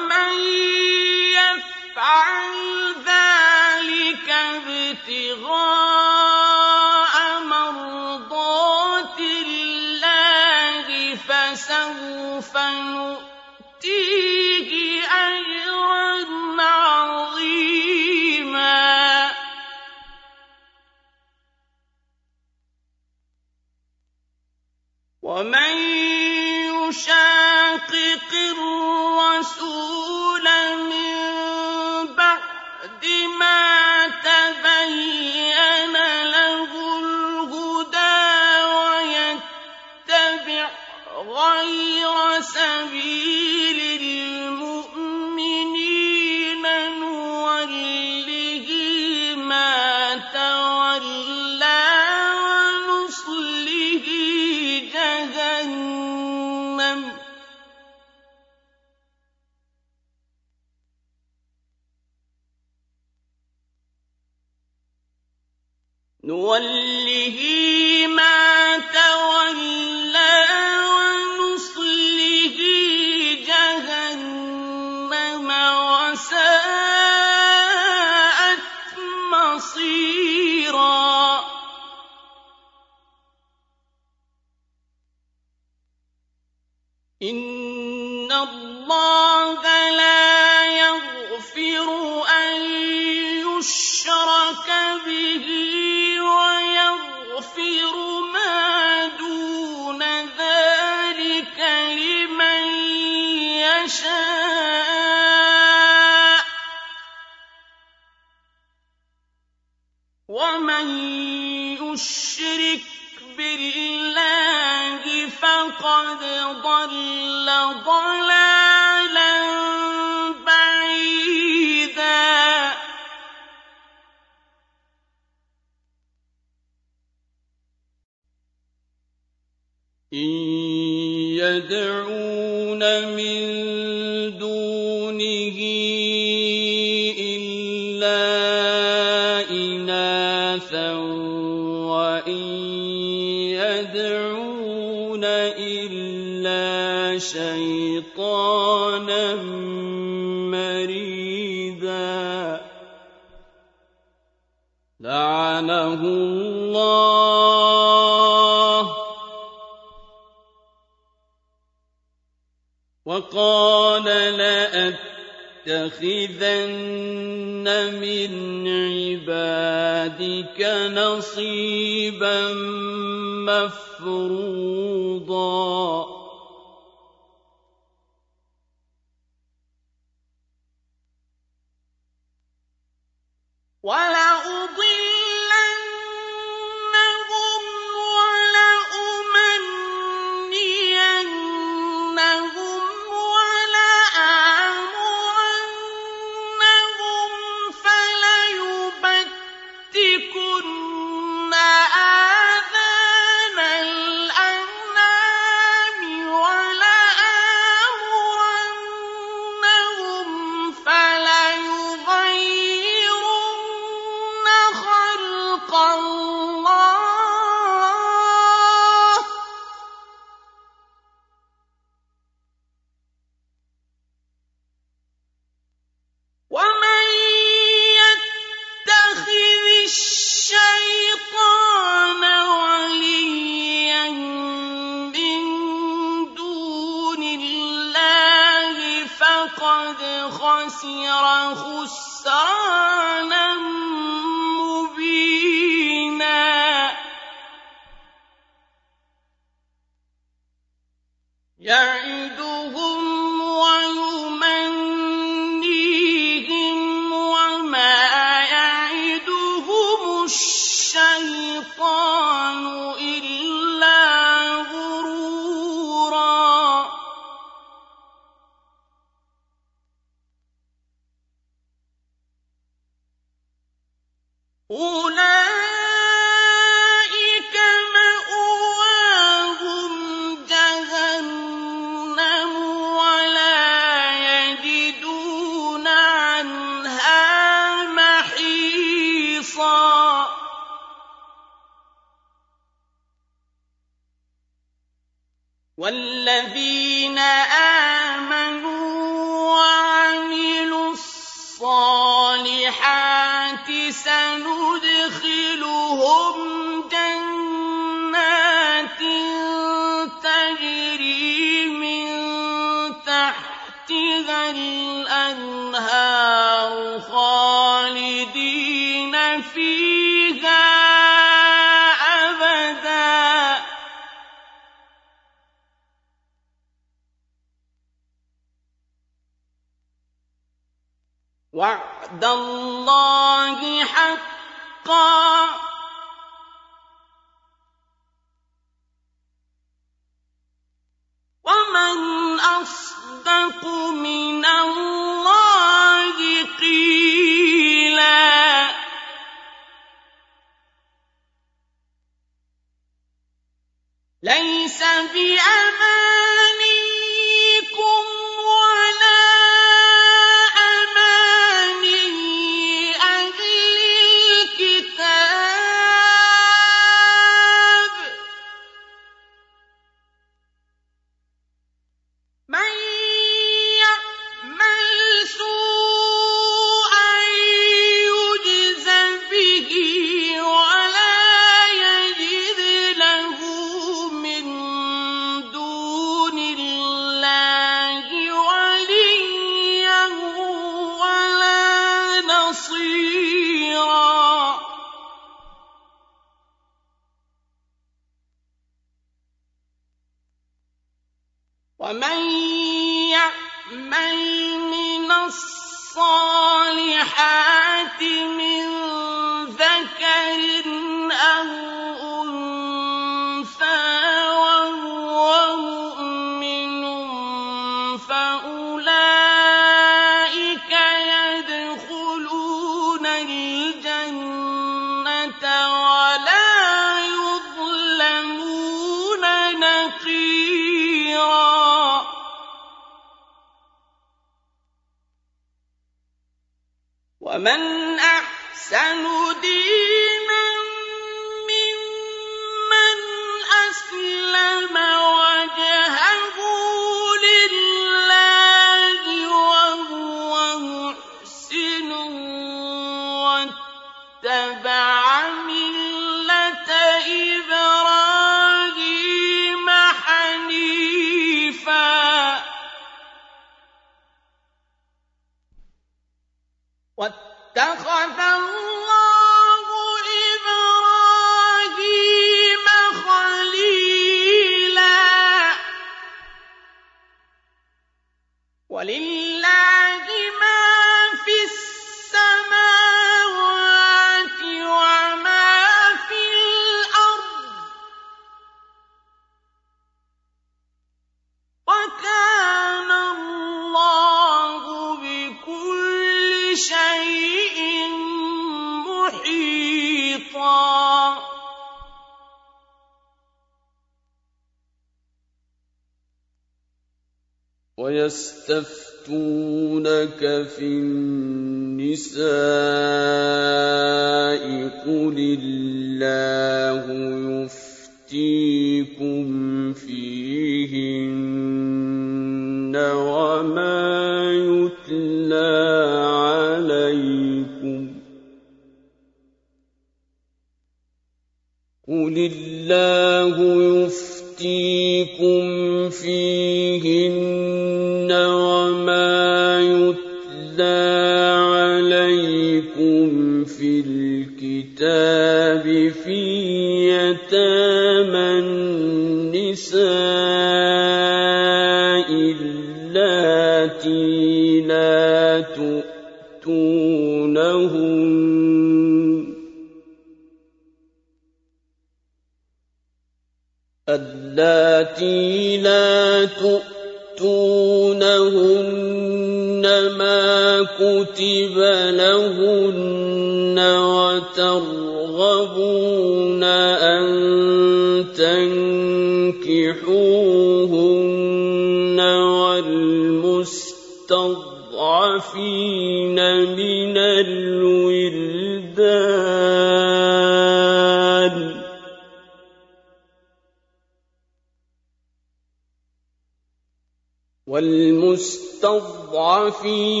S2: Sí.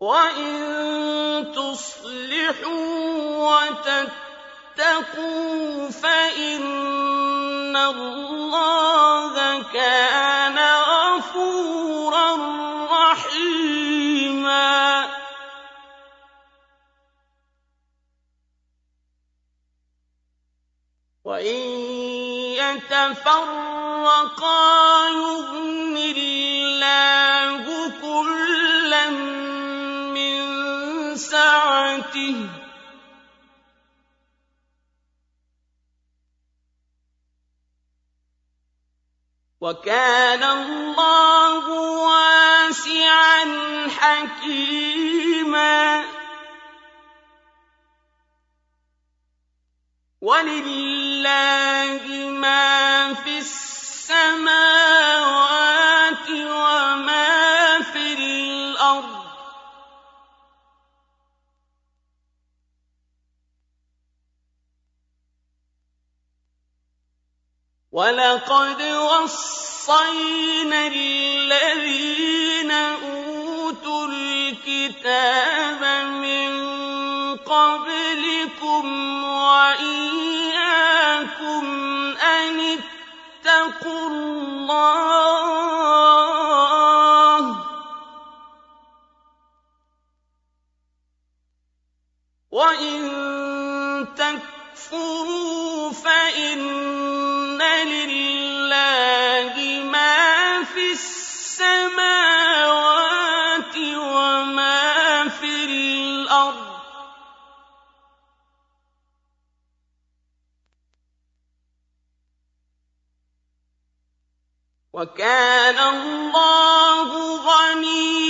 S2: وإن تصلحوا وتتقوا فإن الله كان غفورا رحيما وإن يتفرقا يغن الله سعته وكان الله واسعا حكيما. ولله ما في السماوات وما ولقد وصينا الذين أوتوا الكتاب من قبلكم وإياكم أن اتقوا الله. وإن فَإِنَّ لِلَّهِ مَا فِي السَّمَاوَاتِ وَمَا فِي الْأَرْضِ ۚ. وَكَانَ اللَّهُ غَنِيًّا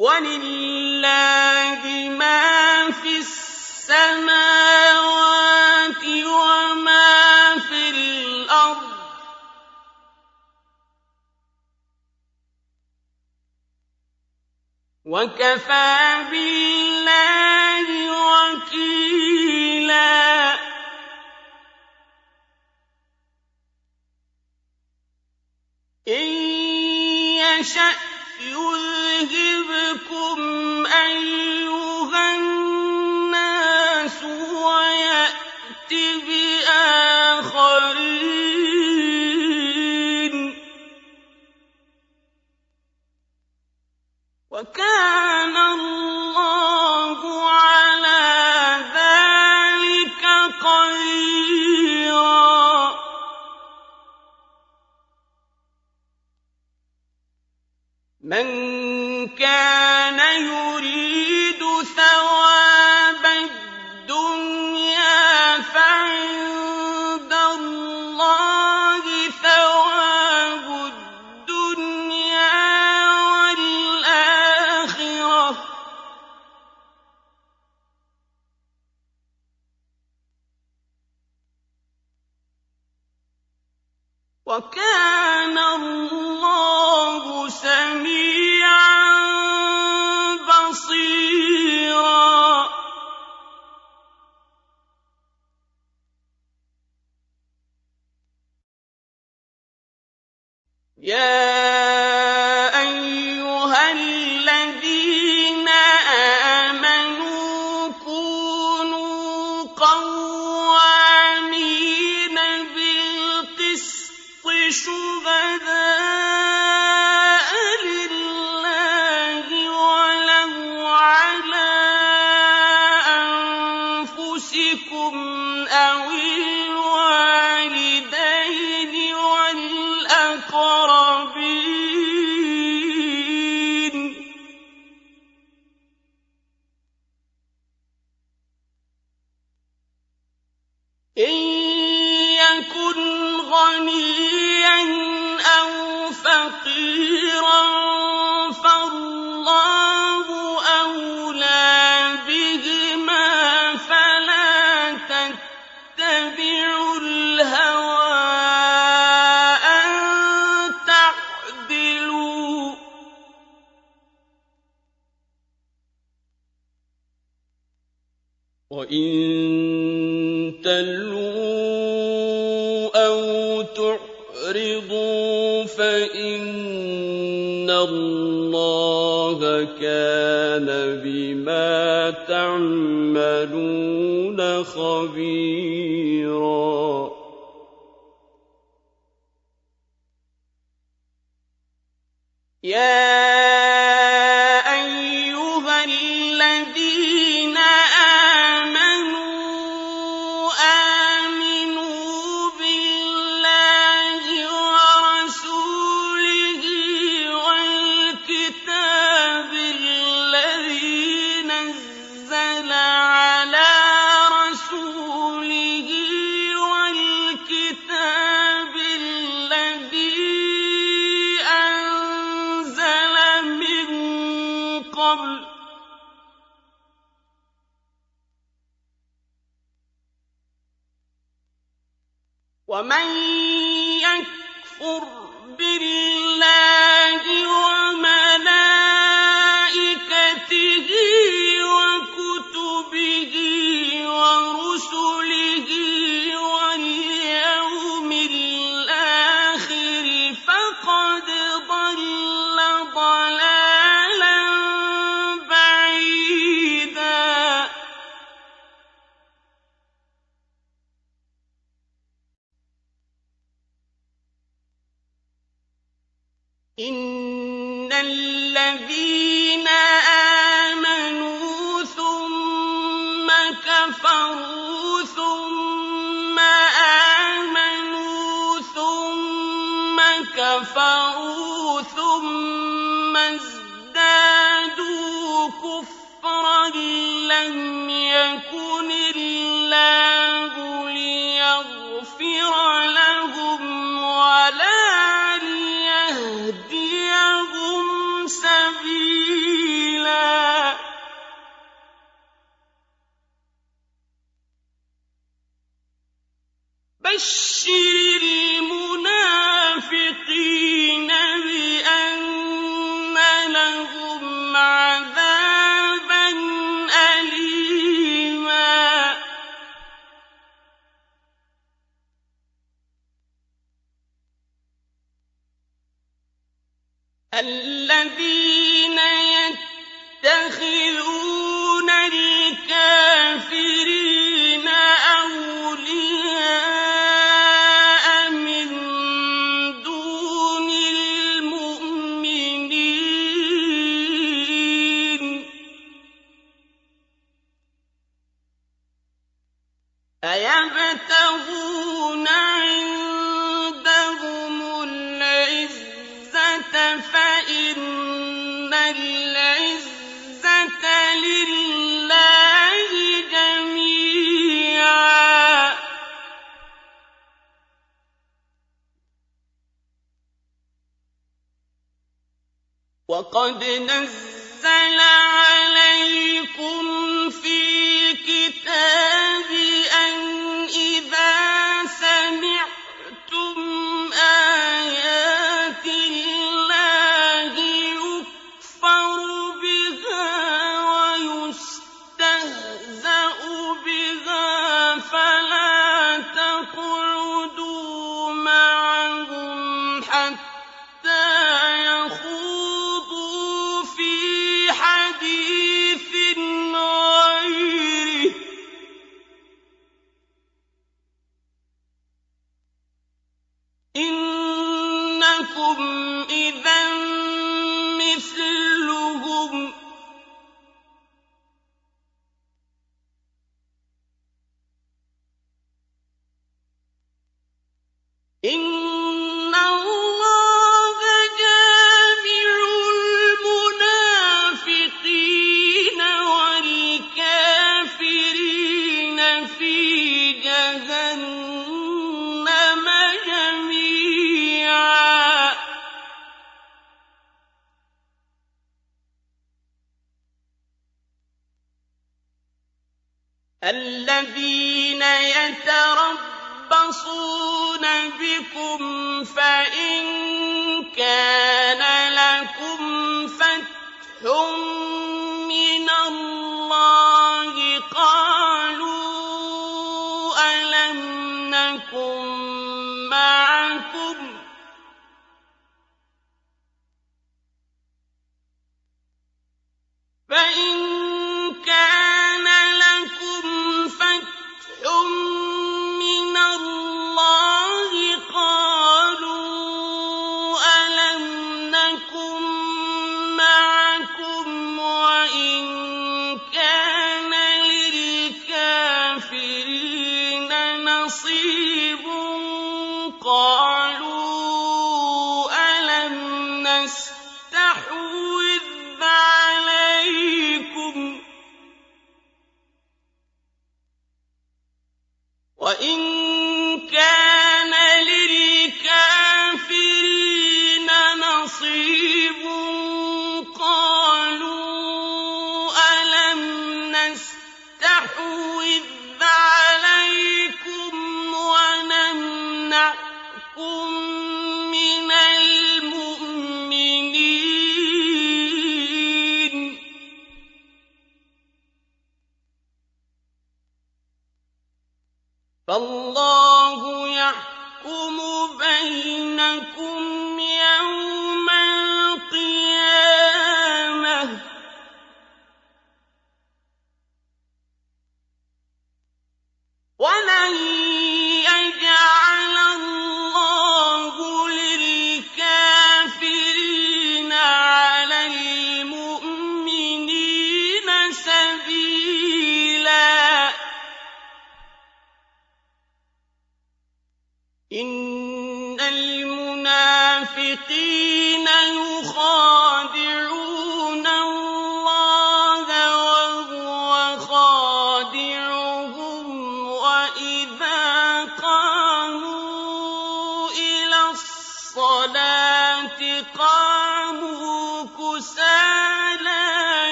S2: ولله ما في السماوات وما في الأرض وكفى بالله وكيلا إن يشأ يُذْهِبْكُمْ أَيُّهَا النَّاسُ وَيَأْتِ بِآخَرِينَ ۚ. وَكَانَ اللَّهُ من كان يريد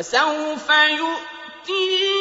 S2: وسوف يؤتي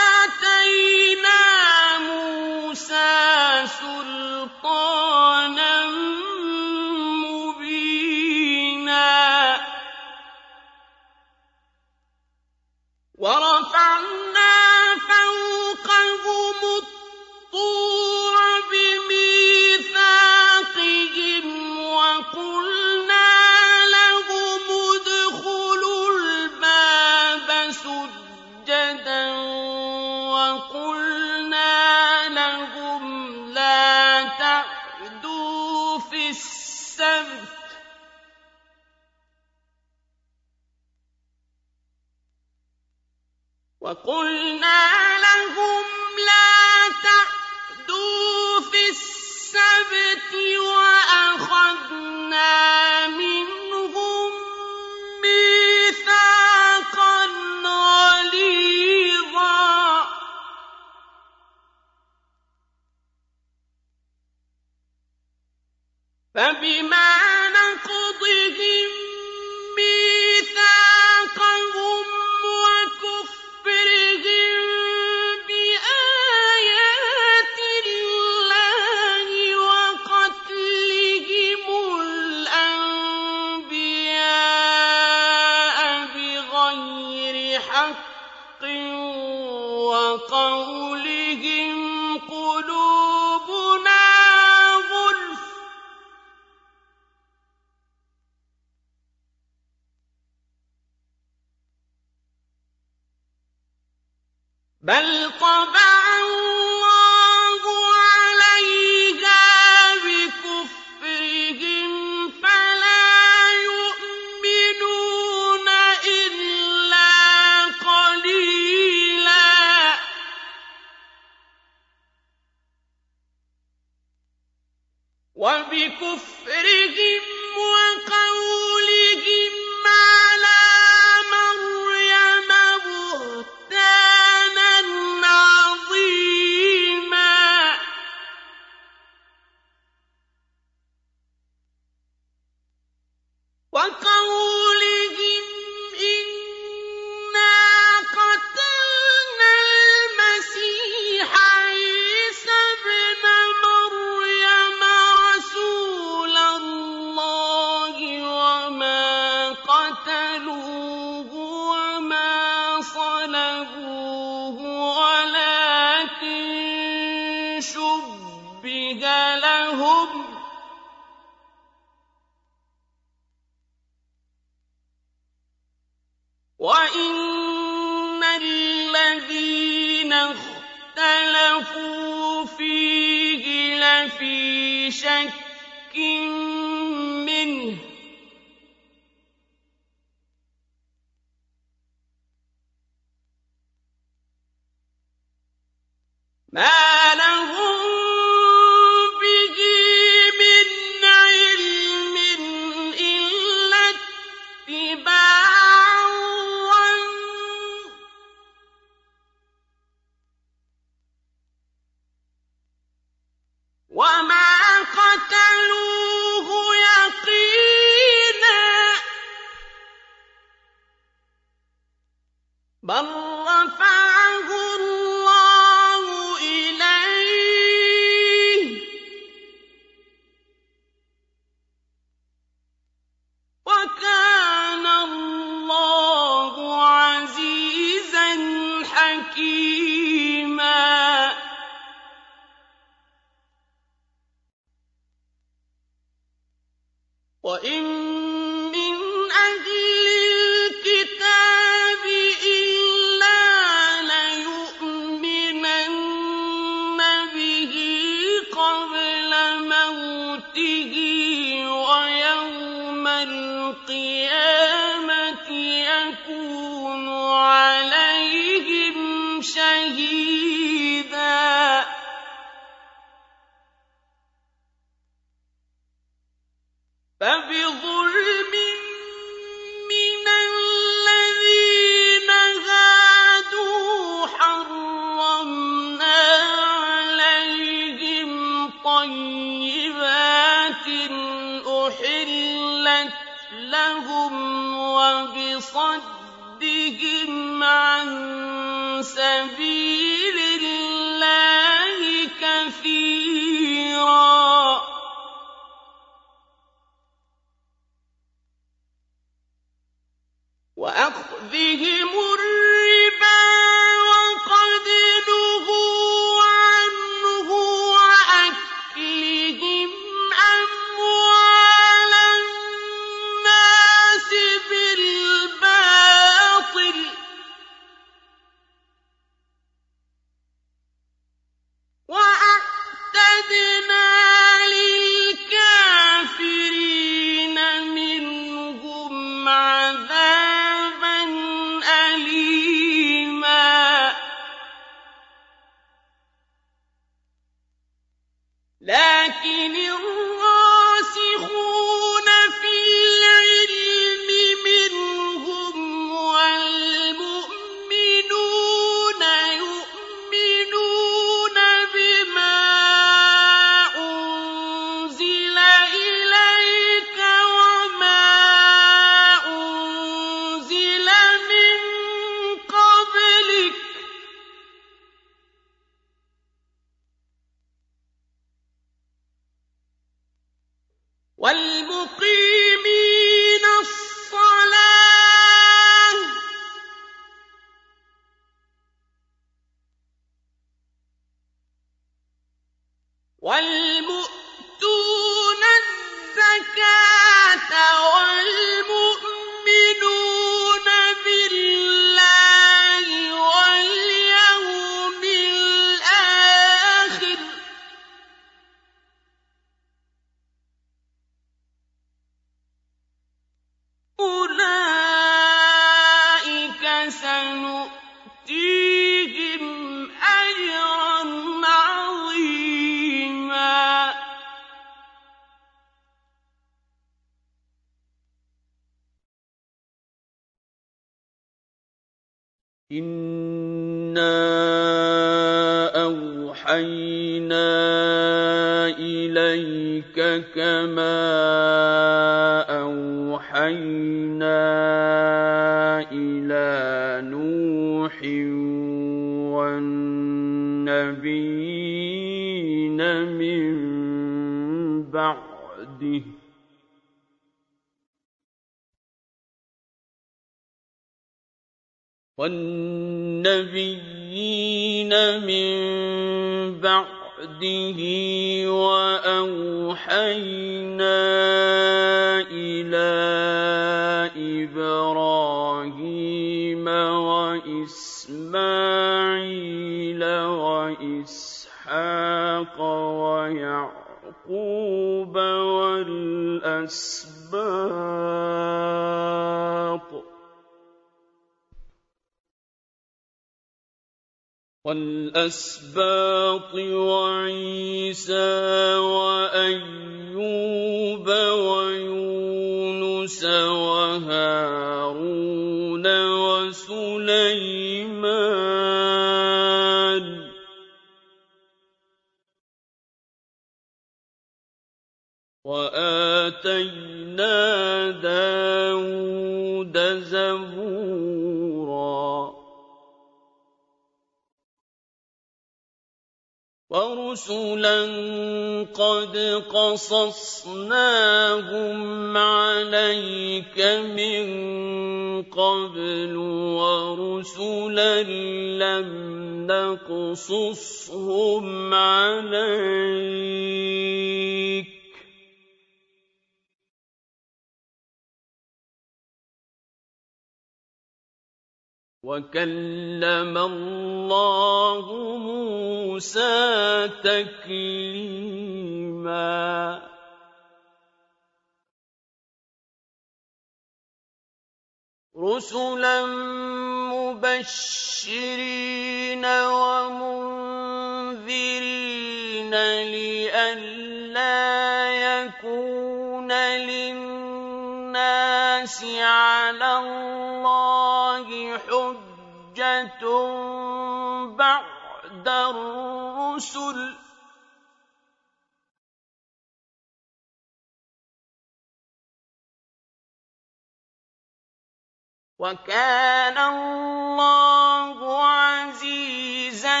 S2: وَكَانَ اللَّهُ عَزِيزًا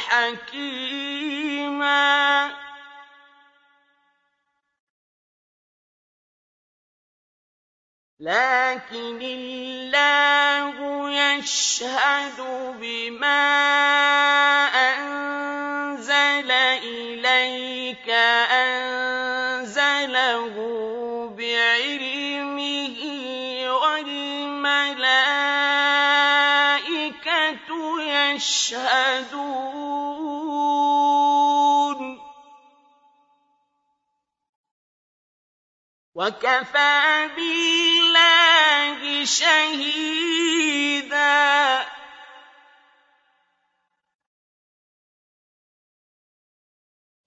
S2: حَكِيمًا. لَّٰكِنِ اللَّهُ يَشْهَدُ بِمَا أَنزَلَ إِلَيْكَ أَنزَلَهُ يَشْهَدُونَ ۚ. وَكَفَىٰ بِاللَّهِ شَهِيدًا.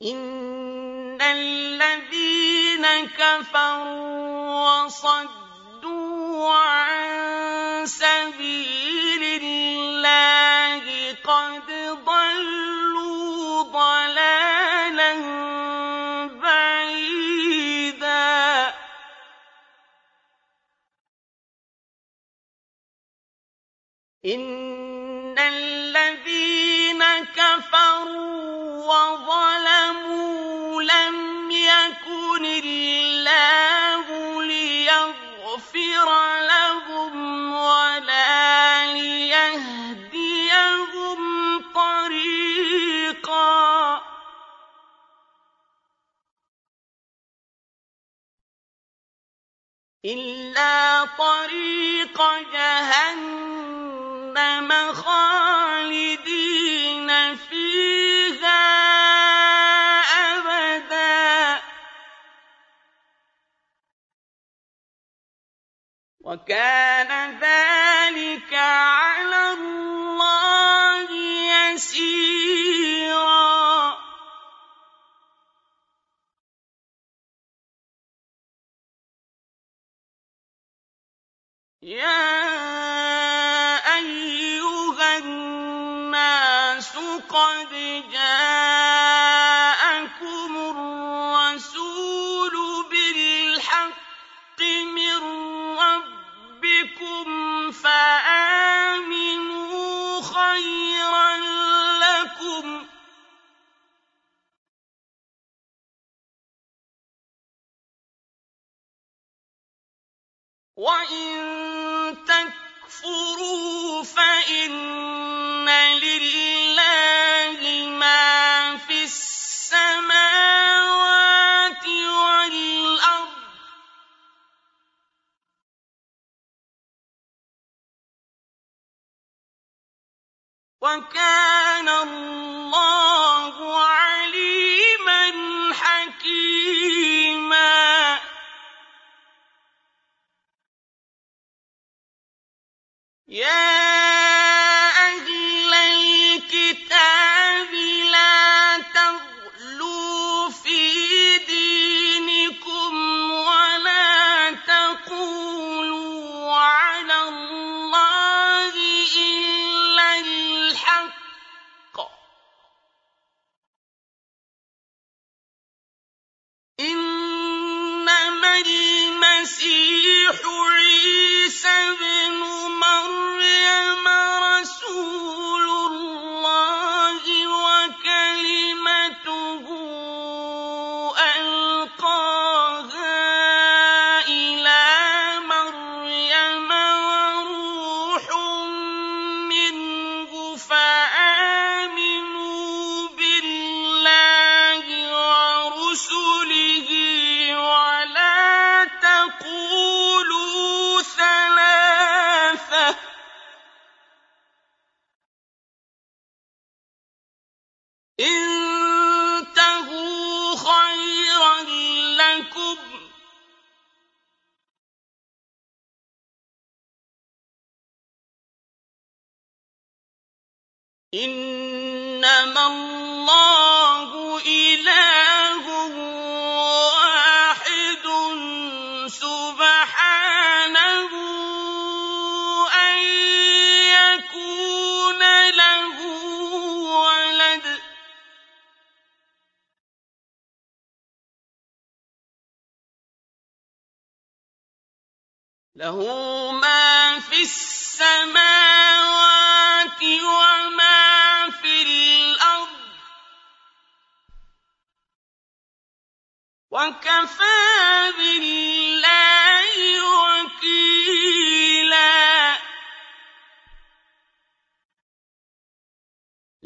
S2: إِنَّ الَّذِينَ كَفَرُوا وَصَدُّوا عَن سَبِيلِ اللَّهِ قَدْ ضَلُّوا ضَلَالًا بَعِيدًا. إِنَّ الَّذِينَ كَفَرُوا وَظَلَمُوا إِلَّا طَرِيقَ جَهَنَّمَ خَالِدِينَ فِيهَا أَبَدًا ۚ وَكَانَ ذَٰلِكَ يَا أَيُّهَا النَّاسُ قَدْ جَاءَكُمُ وَإِن تَكْفُرُوا فَإِنَّ لِلَّهِ مَا فِي السَّمَاوَاتِ وَالْأَرْضِ ۚ وَكَانَ اللَّهُ 耶！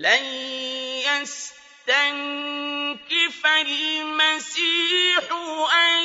S2: لَّن يَسْتَنكِفَ الْمَسِيحُ أَن